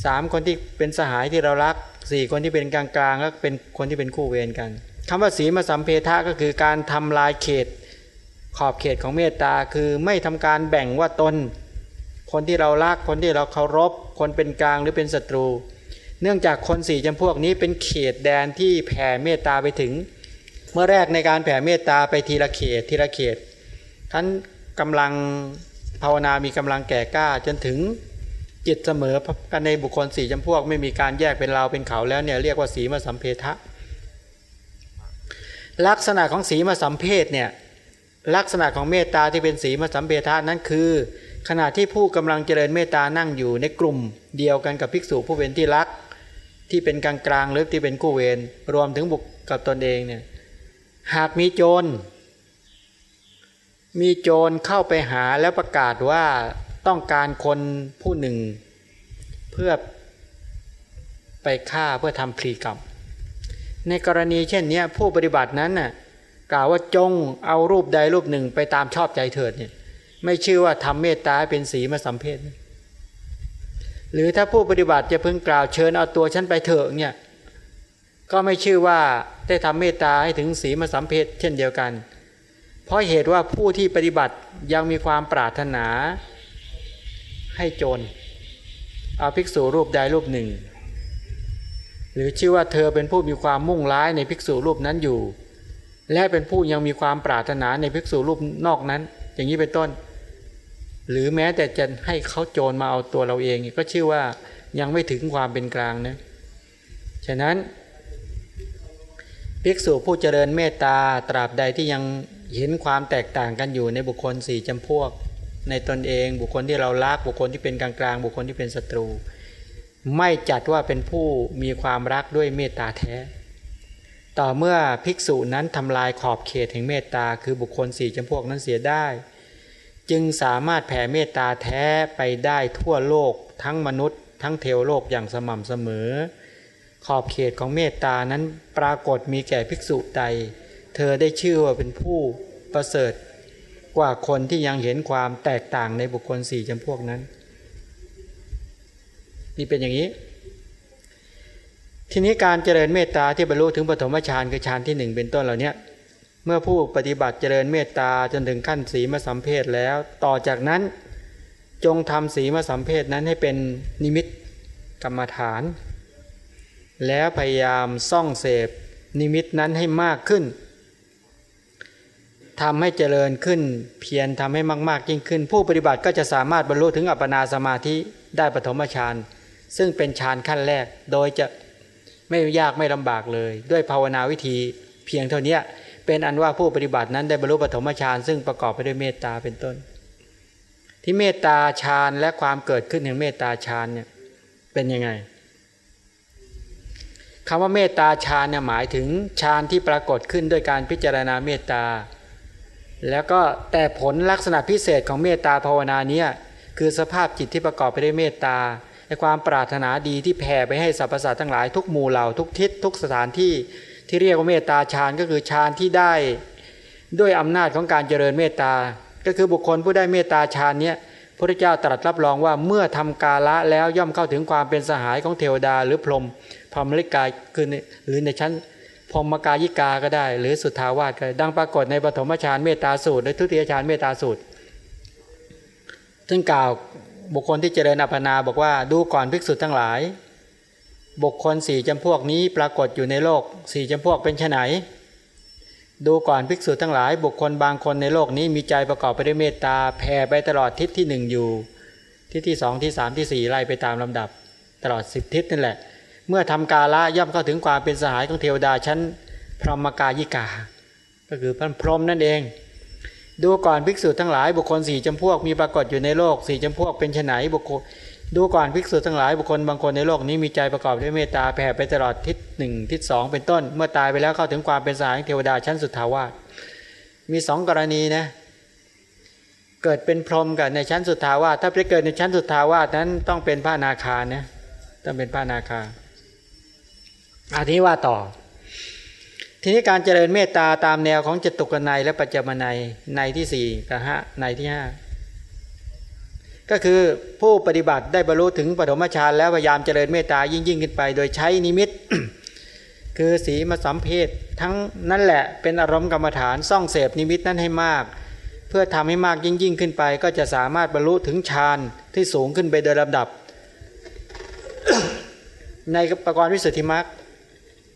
สามคนที่เป็นสหายที่เรารักสี่คนที่เป็นกลางกลางแล้วเป็นคนที่เป็นคู่เวรกันคำว่าสีมาสัมเพทะก็คือการทำลายเขต ขอบเขตของเมตตาคือไม่ทำการแบ่งว่าตน คนที่เรารักคนที่เราเคารพ คนเป็นกลางหรือเป็นศัตรู เนื่องจากคนสี่จำพวกนี้เป็นเขตแดนที่แผ่เมตตาไปถึง เมื่อแรกในการแผ่เมตตาไปทีละเขตทีละเขตท่านกำลังภาวนามีกำลังแก่กล้าจนถึงจิตเสมอกันในบุคคลสี่จำพวก ไม่มีการแยกเป็นเราเป็นเขาแล้วเนี่ยเรียกว่าสีมาสัมเพทะลักษณะของสีมาสัมเพศเนี่ยลักษณะของเมตตาที่เป็นสีมาสัมเพทะนั้นคือ ขณะที่ผู้กำลังเจริญเมตตานั่งอยู่ในกลุ่มเดียวกันกับภิกษุผู้เป็นที่รัก ที่เป็นกลางกลางหรือที่เป็นกู้เวรรวมถึงบุคกับตนเองเนี่ยหากมีโจร มีโจรเข้าไปหาแล้วประกาศว่าต้องการคนผู้หนึ่ง เพื่อไปฆ่าเพื่อทำพลีกรรมในกรณีเช่นนี้ผู้ปฏิบัตินั้นน่ะกล่าวว่าจงเอารูปใดรูปหนึ่งไปตามชอบใจเถิดเนี่ยไม่ชื่อว่าทำเมตตาเป็นสีมาสัมเพศ หรือถ้าผู้ปฏิบัติจะพึงกล่าวเชิญเอาตัวฉันไปเถอะเนี่ยก็ไม่ชื่อว่าได้ทำเมตตาให้ถึงสีมาสัมเพศเช่นเดียวกัน เพราะเหตุว่าผู้ที่ปฏิบัติยังมีความปรารถนาให้โจรเอาภิกษุรูปใดรูปหนึ่ง หรือชื่อว่าเธอเป็นผู้มีความมุ่งร้ายในภิกษุรูปนั้นอยู่ และเป็นผู้ยังมีความปรารถนาในภิกษุรูปนอกนั้น อย่างนี้เป็นต้น หรือแม้แต่จะให้เขาโจรมาเอาตัวเราเองก็ชื่อว่ายังไม่ถึงความเป็นกลางนะฉะนั้นภิกษุผู้เจริญเมตตาตราบใดที่ยังเห็นความแตกต่างกันอยู่ในบุคคลสี่จำพวก ในตนเองบุคคลที่เรารักบุคคลที่เป็นกลางกลางบุคคลที่เป็นศัตรู ไม่จัดว่าเป็นผู้มีความรักด้วยเมตตาแท้ ต่อเมื่อภิกษุนั้นทำลายขอบเขตแห่งเมตตาคือบุคคลสี่จำพวกนั้นเสียได้ จึงสามารถแผ่เมตตาแท้ไปได้ทั่วโลกทั้งมนุษย์ ทั้งเทวโลกอย่างสม่ำเสมอ ขอบเขตของเมตตานั้นปรากฏมีแก่ภิกษุใด เธอได้ชื่อว่าเป็นผู้ประเสริฐกว่าคนที่ยังเห็นความแตกต่างในบุคคลสี่จำพวกนั้น นี่เป็นอย่างนี้ ทีนี้การเจริญเมตตาที่บรรลุถึงปฐมฌานคือฌานที่หนึ่งเป็นต้นเหล่านี้ เมื่อผู้ปฏิบัติเจริญเมตตาจนถึงขั้นสีมาสัมเพศแล้ว ต่อจากนั้นจงทำสีมาสัมเพศนั้นให้เป็นนิมิตกรรมฐาน แล้วพยายามซ่องเสพนิมิตนั้นให้มากขึ้นทำให้เจริญขึ้น เพียรทำให้มาก ๆ ยิ่งขึ้น ผู้ปฏิบัติก็จะสามารถบรรลุถึงอัปปนาสมาธิได้ปฐมฌานซึ่งเป็นฌานขั้นแรกโดยจะไม่ยากไม่ลำบากเลย ด้วยภาวนาวิธีเพียงเท่านี้ เป็นอันว่าผู้ปฏิบัตินั้นได้บรรลุปฐมฌานซึ่งประกอบไปด้วยเมตตาเป็นต้น ที่เมตตาฌานและความเกิดขึ้นแห่งเมตตาฌานเนี่ยเป็นยังไงคำว่าเมตตาฌานเนี่ยหมายถึงฌานที่ปรากฏขึ้นด้วยการพิจารณาเมตตา แล้วก็แต่ผลลักษณะพิเศษของเมตตาภาวนานี้คือสภาพจิตที่ประกอบไปด้วยเมตตาในความปรารถนาดีที่แผ่ไปให้สรรพสัตว์ทั้งหลายทุกหมู่เหล่าทุกทิศทุกสถานที่ ที่เรียกว่าเมตตาฌานก็คือฌานที่ได้ด้วยอำนาจของการเจริญเมตตา ก็คือบุคคลผู้ได้เมตตาฌานเนี้ยพระเจ้าตรัสรับรองว่าเมื่อทำกาละแล้วย่อมเข้าถึงความเป็นสหายของเทวดา หรือพรหมพรหมลิกายคือหรือในชั้นพรหมกายิกาก็ได้ หรือสุทธาวาสก็ได้ดังปรากฏในปฐมฌานเมตตาสูตรและทุติยฌานเมตตาสูตร ซึ่งกล่าวบุคคลที่เจริญอัปนาบอกว่าดูก่อนภิกษุทั้งหลาย บุคคลสี่จำพวกนี้ปรากฏอยู่ในโลกสี่จำพวกเป็นไนดูก่อนภิกษุทั้งหลาย บุคคลบางคนในโลกนี้มีใจประกอบไปด้วยเมตตาแผ่ไปตลอดทิศที่หนึ่งอยู่ ทิศที่สองที่สามที่สี่ไล่ไปตามลำดับ ตลอดสิบทิศนั่นแหละ เมื่อทำกาละย่อมเข้าถึงความเป็นสหายของเทวดาชั้นพรหมกายิกา ก็คือพันพรหมนั่นเอง ดูก่อนภิกษุทั้งหลาย บุคคลสี่จำพวกมีปรากฏอยู่ในโลกสี่จำพวกเป็นไนบุคคล ดูก่อนภิกษุทั้งหลายบุคคลบางคนในโลกนี้มีใจประกอบด้วยเมตตาแผ่ไปตลอดทิศหนึ่งทิศสองเป็นต้น เมื่อตายไปแล้วเข้าถึงความเป็นสายเทวดาชั้นสุดทาวาสมีสองกรณีนะเกิดเป็นพรหมกับในชั้นสุดทาวาสถ้าไปเกิดในชั้นสุดทาวาสนั้นต้องเป็นพระนาคานะต้องเป็นพระนาคาอาทิว่าต่อ ทีนี้การเจริญเมตตาตามแนวของจตุกนัยและปัจจมนัยในที่สี่กับห้าในที่ห้า ก็คือผู้ปฏิบัติได้บรรลุถึงปฐมฌานแล้วพยายามเจริญเมตตายิ่งยิ่งขึ้นไป โดยใช้นิมิต คือสีมาสัมเพศทั้งนั่นแหละเป็นอารมณ์กรรมฐานซ่องเสพนิมิตนั้นให้มาก เพื่อทำให้มากยิ่งยิ่งขึ้นไป ก็จะสามารถบรรลุถึงฌานที่สูงขึ้นไปโดยลำดับ ในประกรณ์วิสุทธิมรรค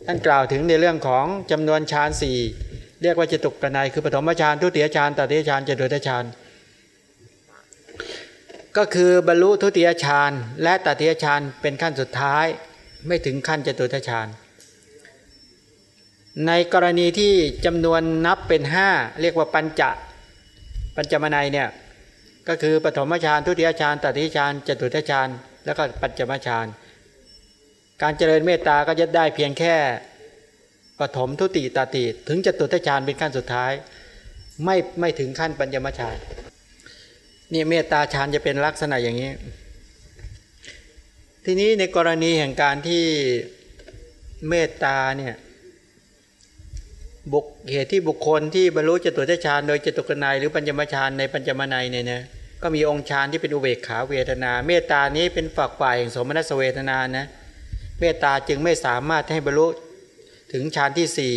ท่านกล่าวถึงในเรื่องของจำนวนฌานสี่เรียกว่าจตุกกนัยคือปฐมฌานทุติยฌานตติยฌานจตุตฌาน ก็คือบรรลุทุติยฌานและตติยฌานเป็นขั้นสุดท้าย ไม่ถึงขั้นจตุตฌานในกรณีที่จำนวนนับเป็นห้าเรียกว่าปัญจปัญจมนัยเนี่ยก็คือปฐมฌานทุติยฌานตติยฌานจตุตฌานแล้วก็ปัญจมฌานการเจริญเมตตาก็จะได้เพียงแค่ปฐมทุติตติถึงจตุตฌานเป็นขั้นสุดท้าย ไม่ไม่ถึงขั้นปัญจมฌาน นี่เมตตาฌานจะเป็นลักษณะอย่างนี้ ทีนี้ในกรณีแห่งการที่เมตตาเนี่ยบุเหตุที่บุคคลที่บรรลุจตุตฌานโดยจตุกนัยหรือปัญจมฌานในปัญจมนัยเนี่ยนะก็มีองค์ฌานที่เป็นอุเบกขาเวทนา เมตตานี้เป็นฝักฝ่ายแห่งสมณสเวทนานะเมตตาจึงไม่สามารถให้บรรลุถึงฌานที่สี่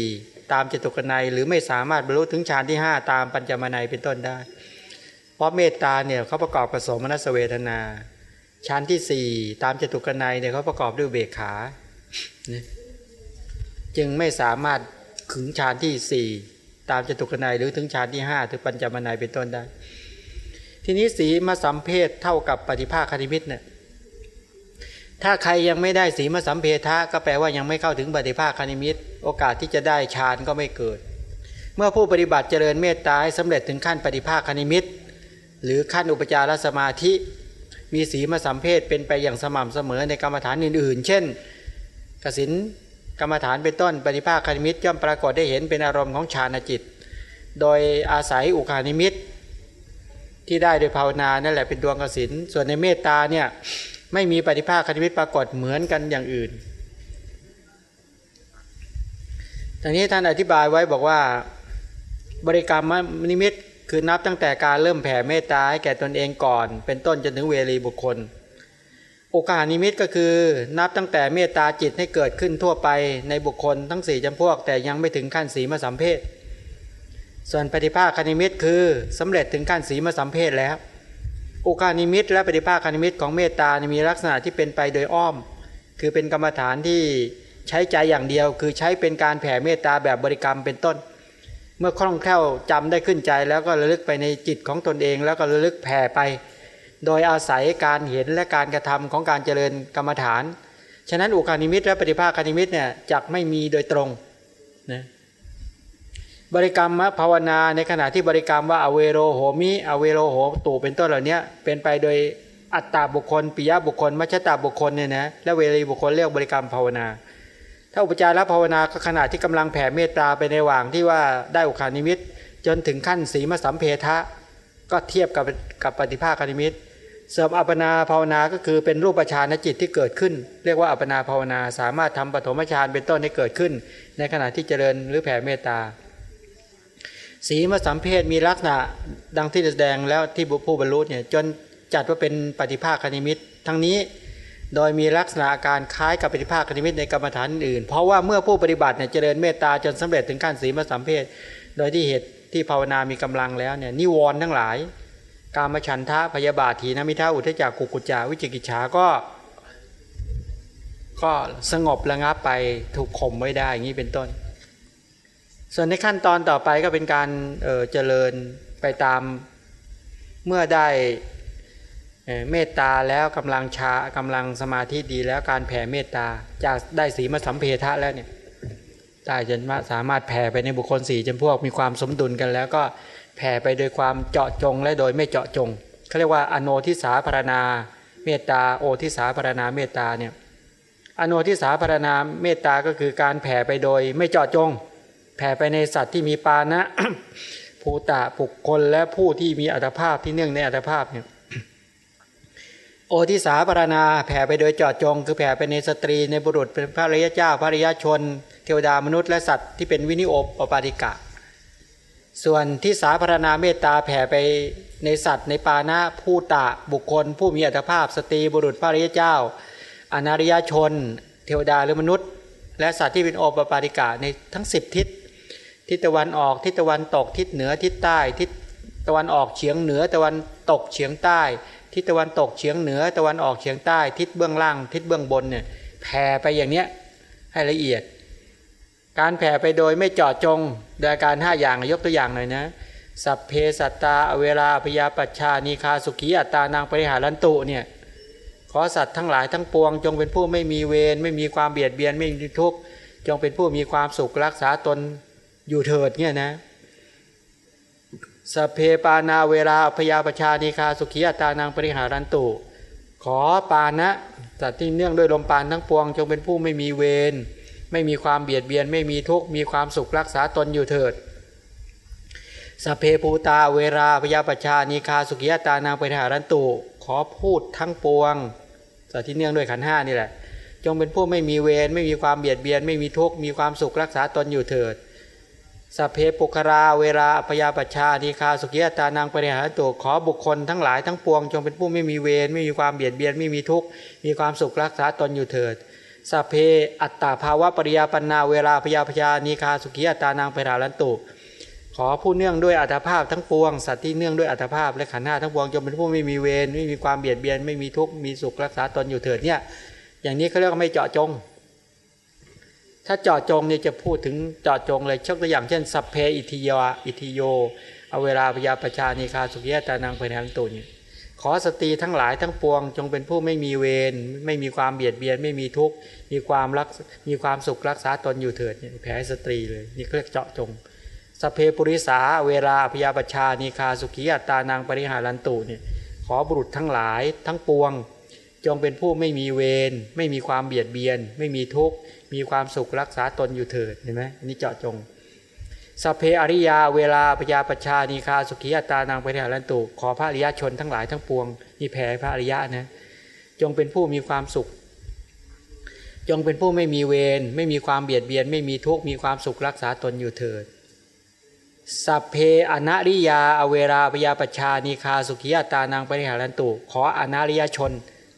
ตามจตุกนัยหรือไม่สามารถบรรลุถึงฌานที่ห้าตามปัญจมนัยเป็นต้นได้ เพราะเมตตาเนี่ยเขาประกอบกับสมนัสเวทนา ชั้นที่สี่ตามจตุกนัยเนี่ยเขาประกอบด้วยเบกขา จึงไม่สามารถถึงฌานที่สี่ตามจตุกนัยหรือถึงฌานที่ห้าถึงปัญจมนัยเป็นต้นได้ ทีนี้สีมาสัมเพศเท่ากับปฏิภาคคณิมิตเนี่ยถ้าใครยังไม่ได้สีมาสัมเพทะก็แปลว่ายังไม่เข้าถึงปฏิภาคคณิมิต โอกาสที่จะได้ฌานก็ไม่เกิด เมื่อผู้ปฏิบัติเจริญเมตตาให้สำเร็จถึงขั้นปฏิภาคนิมิต หรือขั้นอุปจารสมาธิ มีสีมสัมเภทเป็นไปอย่างสม่ำเสมอในกรรมฐานอื่น ๆ เช่น กสินกรรมฐานเป็นต้นปฏิภาคนิมิตย่อมปรากฏได้เห็นเป็นอารมณ์ของฌานจิต โดยอาศัยอุคคหนิมิต ที่ได้โดยภาวนานั่นแหละเป็นดวงกสินส่วนในเมตตาเนี่ยไม่มีปฏิภาคนิมิตปรากฏเหมือนกันอย่างอื่นทางนี้ท่านอธิบายไว้บอกว่าบริกรรมนิมิต คือนับตั้งแต่การเริ่มแผ่เมตตาให้แก่ตนเองก่อน เป็นต้นจนถึงเวรีบุคคล โอกาสนิมิตก็คือ นับตั้งแต่เมตตาจิตให้เกิดขึ้นทั่วไปในบุคคลทั้งสี่จำพวก แต่ยังไม่ถึงขั้นสีมาสัมเพศส่วนปฏิภาคนิมิตคือสำเร็จถึงขั้นสีมาสัมเพศแล้วโอกาสนิมิต และปฏิภาคนิมิตของเมตตามีลักษณะที่เป็นไปโดยอ้อม คือเป็นกรรมฐานที่ใช้ใจอย่างเดียว คือใช้เป็นการแผ่เมตตาแบบบริกรรมเป็นต้น เมื่อคล่องแคล่วจำได้ขึ้นใจ แล้วก็ระลึกไปในจิตของตนเอง แล้วก็ระลึกแผ่ไป โดยอาศัยการเห็นและการกระทำของการเจริญกรรมฐาน ฉะนั้นอุคคหนิมิตและปฏิภาคนิมิตเนี่ยจักไม่มีโดยตรงนะบริกรรมภาวนาในขณะที่บริกรรมว่าอเวโรโหมิอเวโรโหตุ เป็นต้นเหล่านี้เป็นไปโดยอัตตาบุคคลปิยะบุคคลมัชฌัตตบุคคลเนี่ยนะและเวรีบุคคลเรียกบริกรรมภาวนาอุปจารภาวนาก็ขณะที่กำลังแผ่เมตตาไปในหว่างที่ว่าได้อุคคหนิมิต จนถึงขั้นสีมสัมเภทะ ก็เทียบกับกับปฏิภาคนิมิตเสริมอัปปนาภาวนาก็คือเป็นรูปฌานจิตที่เกิดขึ้น เรียกว่าอัปปนาภาวนาสามารถทำปฐมฌานเป็นต้นให้เกิดขึ้น ในขณะที่เจริญหรือแผ่เมตตา สีมสัมเพศมีลักษณะดังที่แสดงแล้วที่บุผู้บรรลุเนี่ยจนจัดว่าเป็นปฏิภาคานิมิต ทั้งนี้ โดยมีลักษณะอาการคล้ายกับปฏิภาคนิมิตในกรรมฐานอื่น เพราะว่าเมื่อผู้ปฏิบัติเนี่ยเจริญเมตตาจนสำเร็จถึงขั้นสีมสัมเพศโดยที่เหตุที่ภาวนามีกำลังแล้วเนี่ยนิวรณ์ทั้งหลาย การมฉันทะพยาบาทถีนมิทาอุทจักกุกุจาวิจิกิจฉาก็ ก็สงบระงับไปถูกข่มไว้ได้อย่างนี้เป็นต้น ส่วนในขั้นตอนต่อไปก็เป็นการเเจริญไปตามเมื่อได้ เมตตาแล้วกำลังชากำลังสมาธิดีแล้วการแผ่เมตตาจากได้สีมาสัมเพทะแล้วเนี่ยได้จนสามารถแผ่ไปในบุคคลสี่จำพวกมีความสมดุลกันแล้วก็แผ่ไปโดยความเจาะจงและโดยไม่เจาะจงเขาเรียกว่าอโนทิสาพารณาเมตตาโอทิสาพารณาเมตตาเนี่ยอโนทิสาพารณาเมตตาก็คือการแผ่ไปโดยไม่เจาะจง แผ่ไปในสัตว์ที่มีปานะภูตะปุคคละและผู้ที่มีอัตภาพที่เนื่องในอัตภาพเนี่ย โอทิสสผรณาแผ่ไปโดยเจาะจง คือแผ่ไปในสตรีในบุรุษเป็นพระอริยเจ้าพระอริยชน เทวดามนุษย์และสัตว์ที่เป็นวินิโอปปาติกะ ส่วนทิสาผรณาเมตตาแผ่ไปในสัตว์ ในปานะผู้ตะบุคคล ผู้มีอัตภาพสตรีบุรุษพระริยเจ้า อนาริยชน เทวดาหรือมนุษย์ และสัตว์ที่เป็นโอปปาติกะในทั้ง 10 ทิศ ทิศตะวันออกทิศตะวันตกทิศเหนือทิศใต้ทิศตะวันออกเฉียงเหนือตะวันตกเฉียงใต้ ทิศตะวันตกเฉียงเหนือตะวันออกเฉียงใต้ ทิศเบื้องล่าง ทิศเบื้องบนเนี่ยแผ่ไปอย่างเนี้ยให้ละเอียด การแผ่ไปโดยไม่เจาะจงโดยการห้าอย่างยกตัวอย่างหน่อยนะสัพเพสัตตาเวลาพยาปัชชานีคาสุขีอัตตานางปริหารันตุเนี่ยขอสัตว์ทั้งหลายทั้งปวง จงเป็นผู้ไม่มีเวรไม่มีความเบียดเบียนไม่มีทุกข์จงเป็นผู้มีความสุขรักษาตนอยู่เถิดเนี่ยนะ สเพปานาเวลาพยาปชานิคาสุขีอัตานางปริหารันตุ ขอปานะสัตว์ที่เนื่องด้วยลมปานทั้งปวงจงเป็นผู้ไม่มีเวรไม่มีความเบียดเบียนไม่มีทุกข์มีความสุขรักษาตนอยู่เถิดสเพภูตาเวลาพยาปชานิคาสุขีอัตานางปริหารันตุ ขอพูดทั้งปวงสัตว์ที่เนื่องด้วยขันห้านี่แหละ จงเป็นผู้ไม่มีเวรไม่มีความเบียดเบียน ไม่มีทุกข์มีความสุขรักษาตนอยู่เถิด สเพปุคราเวลาพยาปชาทีคาสุกิยตานางปริหารตัวขอบุคคลทั้งหลายทั้งปวงจงเป็นผู้ไม่มีเวรไม่มีความเบียดเบียนไม่มีทุกข์มีความสุขรักษาตนอยู่เถิดสเพอัตตาภาวะปริยาปันาเวลาพยาปชานีคาสุกิยตานางปริหารตุขอผู้เนื่องด้วยอัตภาพทั้งปวงสัตว์ที่เนื่องด้วยอัตภาพและขันธ์ห้าทั้งปวงจงเป็นผู้ไม่มีเวรไม่มีความเบียดเบียนไม่มีทุกข์มีสุขรักษาตนอยู่เถิดเนี่ยอย่างนี้เขาเรียกว่าไม่เจาะจง ถ้าเจาะจงเนี่ยจะพูดถึงเจาะจงเลยเชกตัวอย่างเช่นสัพเพอิทิยาอิทิโยเอาเวลาพยาประชานิคาสุขียตานังเพนังตุนขอสตรีทั้งหลายทั้งปวง จงเป็นผู้ไม่มีเวรไม่มีความเบียดเบียน ไม่มีทุกข์มีความรักมีความสุขรักษาตนอยู่เถิดเนี่ยแผ่สตรีเลยนี่เรียกเจาะจงสัพเพปุริสา อะเวรา อัพยาปัชฌา อะนีฆาสุขี อัตตานัง ปะริหะรันตุเนี่ยขอบุรุษทั้งหลายทั้งปวง จงเป็นผู้ไม่มีเวรไม่มีความเบียดเบียน ไม่มีทุกข์ มีความสุขรักษาตนอยู่เถิดเห็นไหมนี่เจาะจงสัพเพ อะริยา อะเวรา อัพยาปัชฌา อะนีฆาสุขีอัตตานัง ปะริหะรันตุขอพระอริยชนทั้งหลายทั้งปวงนี่แผ่พระอริยะนะจงเป็นผู้มีความสุข จงเป็นผู้ไม่มีเวรไม่มีความเบียดเบียน ไม่มีทุกข์มีความสุขรักษาตนอยู่เถิดสัพเพอนาริยาอเวราพยาปชานีคาสุขีอัตานางปริหารันตุขออนาริยชน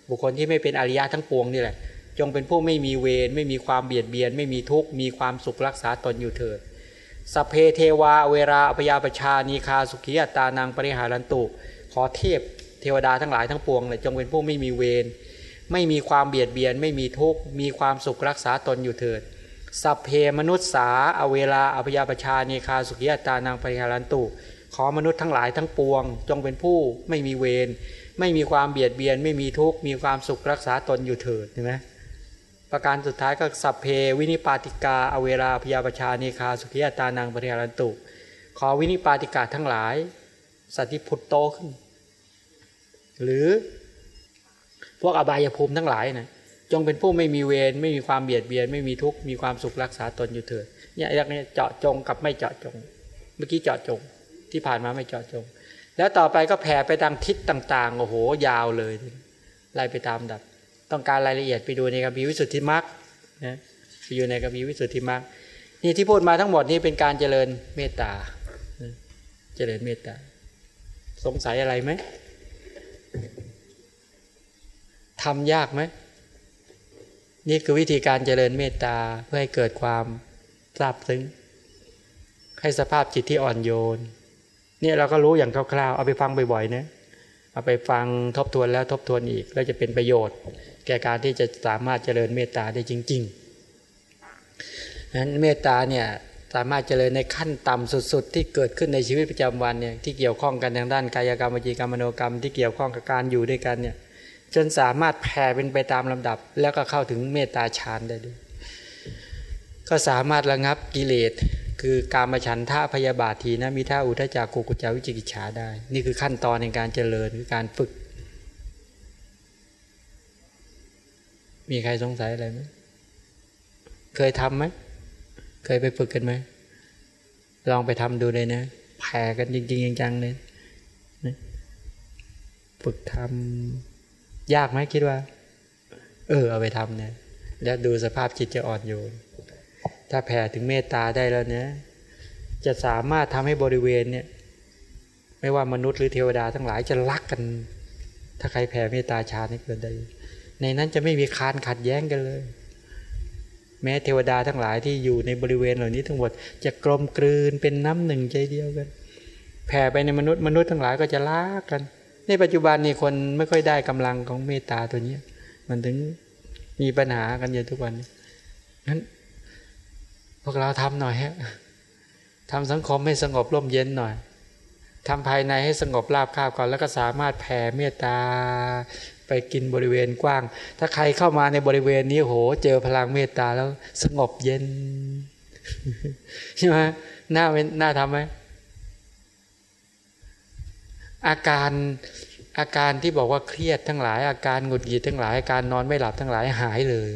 บุคคลที่ไม่เป็นอริยะทั้งปวงนี่แหละ จงเป็นผู้ไม่มีเวรไม่มีความเบียดเบียน ไม่มีทุกข์มีความสุขรักษาตนอยู่เถิดสเพเทวาเวราอพยาปชานีคาสุขียตานางปริหารันตุขอเทพเทวดาทั้งหลายทั้งปวงเลยจงเป็นผู้ไม่มีเวรไม่มีความเบียดเบียน ไม่มีทุกข์มีความสุขรักษาตนอยู่เถิดสัพเพมนุษย์สาอเวลาอพยาปชานีคาสุขียตานางปริหารันตุขอมนุษย์ทั้งหลายทั้งปวง จงเป็นผู้ไม่มีเวรไม่มีความเบียดเบียน ไม่มีทุกข์มีความสุขรักษาตนอยู่เถิดเห็นไหม ประการสุดท้ายก็สัพเพวินิปาติกาอเวราพยาปชาเนคาสุขิยตานังปริหารันตุ ขอวินิปาติกาทั้งหลาย สัตว์ที่ผุดโตขึ้น หรือพวกอบายภูมิทั้งหลายนะจงเป็นผู้ไม่มีเวรไม่มีความเบียดเบียน ไม่มีทุกข์มีความสุขรักษาตนอยู่เถิดเนี่ยเรื่องนี้เจาะจงกับไม่เจาะจง เมื่อกี้เจาะจงที่ผ่านมาไม่เจาะจง แล้วต่อไปก็แผ่ไปทางทิศต่าง ๆ โอ้โห ยาวเลยไล่ไปตามดับ ต้องการรายละเอียดไปดูในกัมภีร์วิสุทธิมรรคนะไปอยู่ในกัมภีร์วิสุทธิมรรคนี่ที่พูดมาทั้งหมดนี้เป็นการเจริญเมตตาเจริญเมตตา สงสัยอะไรไหมทำยากไหมนี่คือวิธีการเจริญเมตตาเพื่อให้เกิดความซาบซึ้ง ให้สภาพจิตที่อ่อนโยน เนี่ยเราก็รู้อย่างคร่าวๆ เอาไปฟังบ่อยๆนะเอาไปฟังทบทวนแล้วทบทวนอีกแล้วจะเป็นประโยชน์ แก่การที่จะสามารถเจริญเมตตาได้จริงๆนั้นเมตตาเนี่ยสามารถเจริญในขั้นต่ำสุด ๆ ที่เกิดขึ้นในชีวิตประจำวันเนี่ยที่เกี่ยวข้องกันทางด้านกายกรรมวิจีกรรมมโนกรรมที่เกี่ยวข้องกับการอยู่ด้วยกันเนี่ยจนสามารถแผ่เป็นไปตามลำดับ แล้วก็เข้าถึงเมตตาฌานได้ด้วย ก็สามารถระงับกิเลสคือการมาฉันท่าพยาบาททีนะมีท่าอุทจักกุกุจาวิจิกิจฉาได้ นี่คือขั้นตอนในการเจริญคือการฝึก มีใครสงสัยอะไรไหมเคยทำไหมเคยไปฝึกกันไหมลองไปทำดูเลยนะแผ่กันจริงๆจังๆเลยนะฝึกทำยากไหมคิดว่า เออ เอาไปทำเนี่ยแล้วดูสภาพจิตจะอ่อนโยนถ้าแผ่ถึงเมตตาได้แล้วเนี่ยจะสามารถทำให้บริเวณเนี่ย ไม่ว่ามนุษย์หรือเทวดาทั้งหลายจะรักกัน ถ้าใครแผ่เมตตาชาให้เกิดได้ ในนั้นจะไม่มีคานขัดแย้งกันเลย แม้เทวดาทั้งหลายที่อยู่ในบริเวณเหล่านี้ทั้งหมดจะกลมกลืนเป็นน้ำหนึ่งใจเดียวกัน แผ่ไปในมนุษย์มนุษย์ทั้งหลายก็จะรักกัน ในปัจจุบันนี่คนไม่ค่อยได้กำลังของเมตตาตัวนี้มันถึงมีปัญหากันอยู่ทุกวันนั้นพวกเราทำหน่อยฮะทำสังคมให้สงบร่มเย็นหน่อยทำภายในให้สงบราบคาบก่อนแล้วก็สามารถแผ่เมตตา ไปกินบริเวณกว้าง ถ้าใครเข้ามาในบริเวณนี้โห เจอพลังเมตตาแล้วสงบเย็นใช่ไหมน่าเป็นน่าทำไหมอาการอาการที่บอกว่าเครียดทั้งหลาย อาการหงุดหงิดทั้งหลายอาการนอนไม่หลับทั้งหลายหายเลย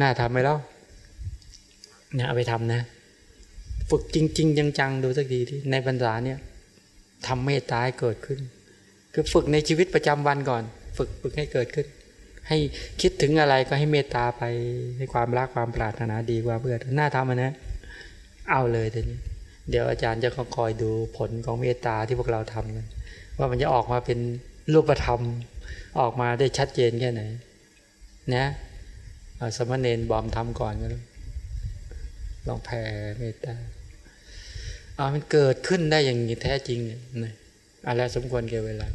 น่าทำไหมล่ะเนี่ยเอาไปทำนะ ฝึกจริง ๆ จังๆดูสักทีที่ในบรรดาเนี่ยทำเมตตาให้เกิดขึ้น คือฝึกในชีวิตประจำวันก่อน ฝึกฝึกให้เกิดขึ้น ให้คิดถึงอะไรก็ให้เมตตาไปให้ความรักความปรารถนาดีกว่าเพื่อนน่าทำนะ เอาเลยเดี๋ยวนี้ เดี๋ยวอาจารย์จะคอยดูผลของเมตตาที่พวกเราทำกันว่ามันจะออกมาเป็นรูปธรรม ออกมาได้ชัดเจนแค่ไหน นะสมณเณรบอมทำก่อนก็แล้วลองแผ่เมตตาเอามันเกิดขึ้นได้อย่างนี้แท้จริงเนี่ยอะไรสมควรเกี่ยวเวลา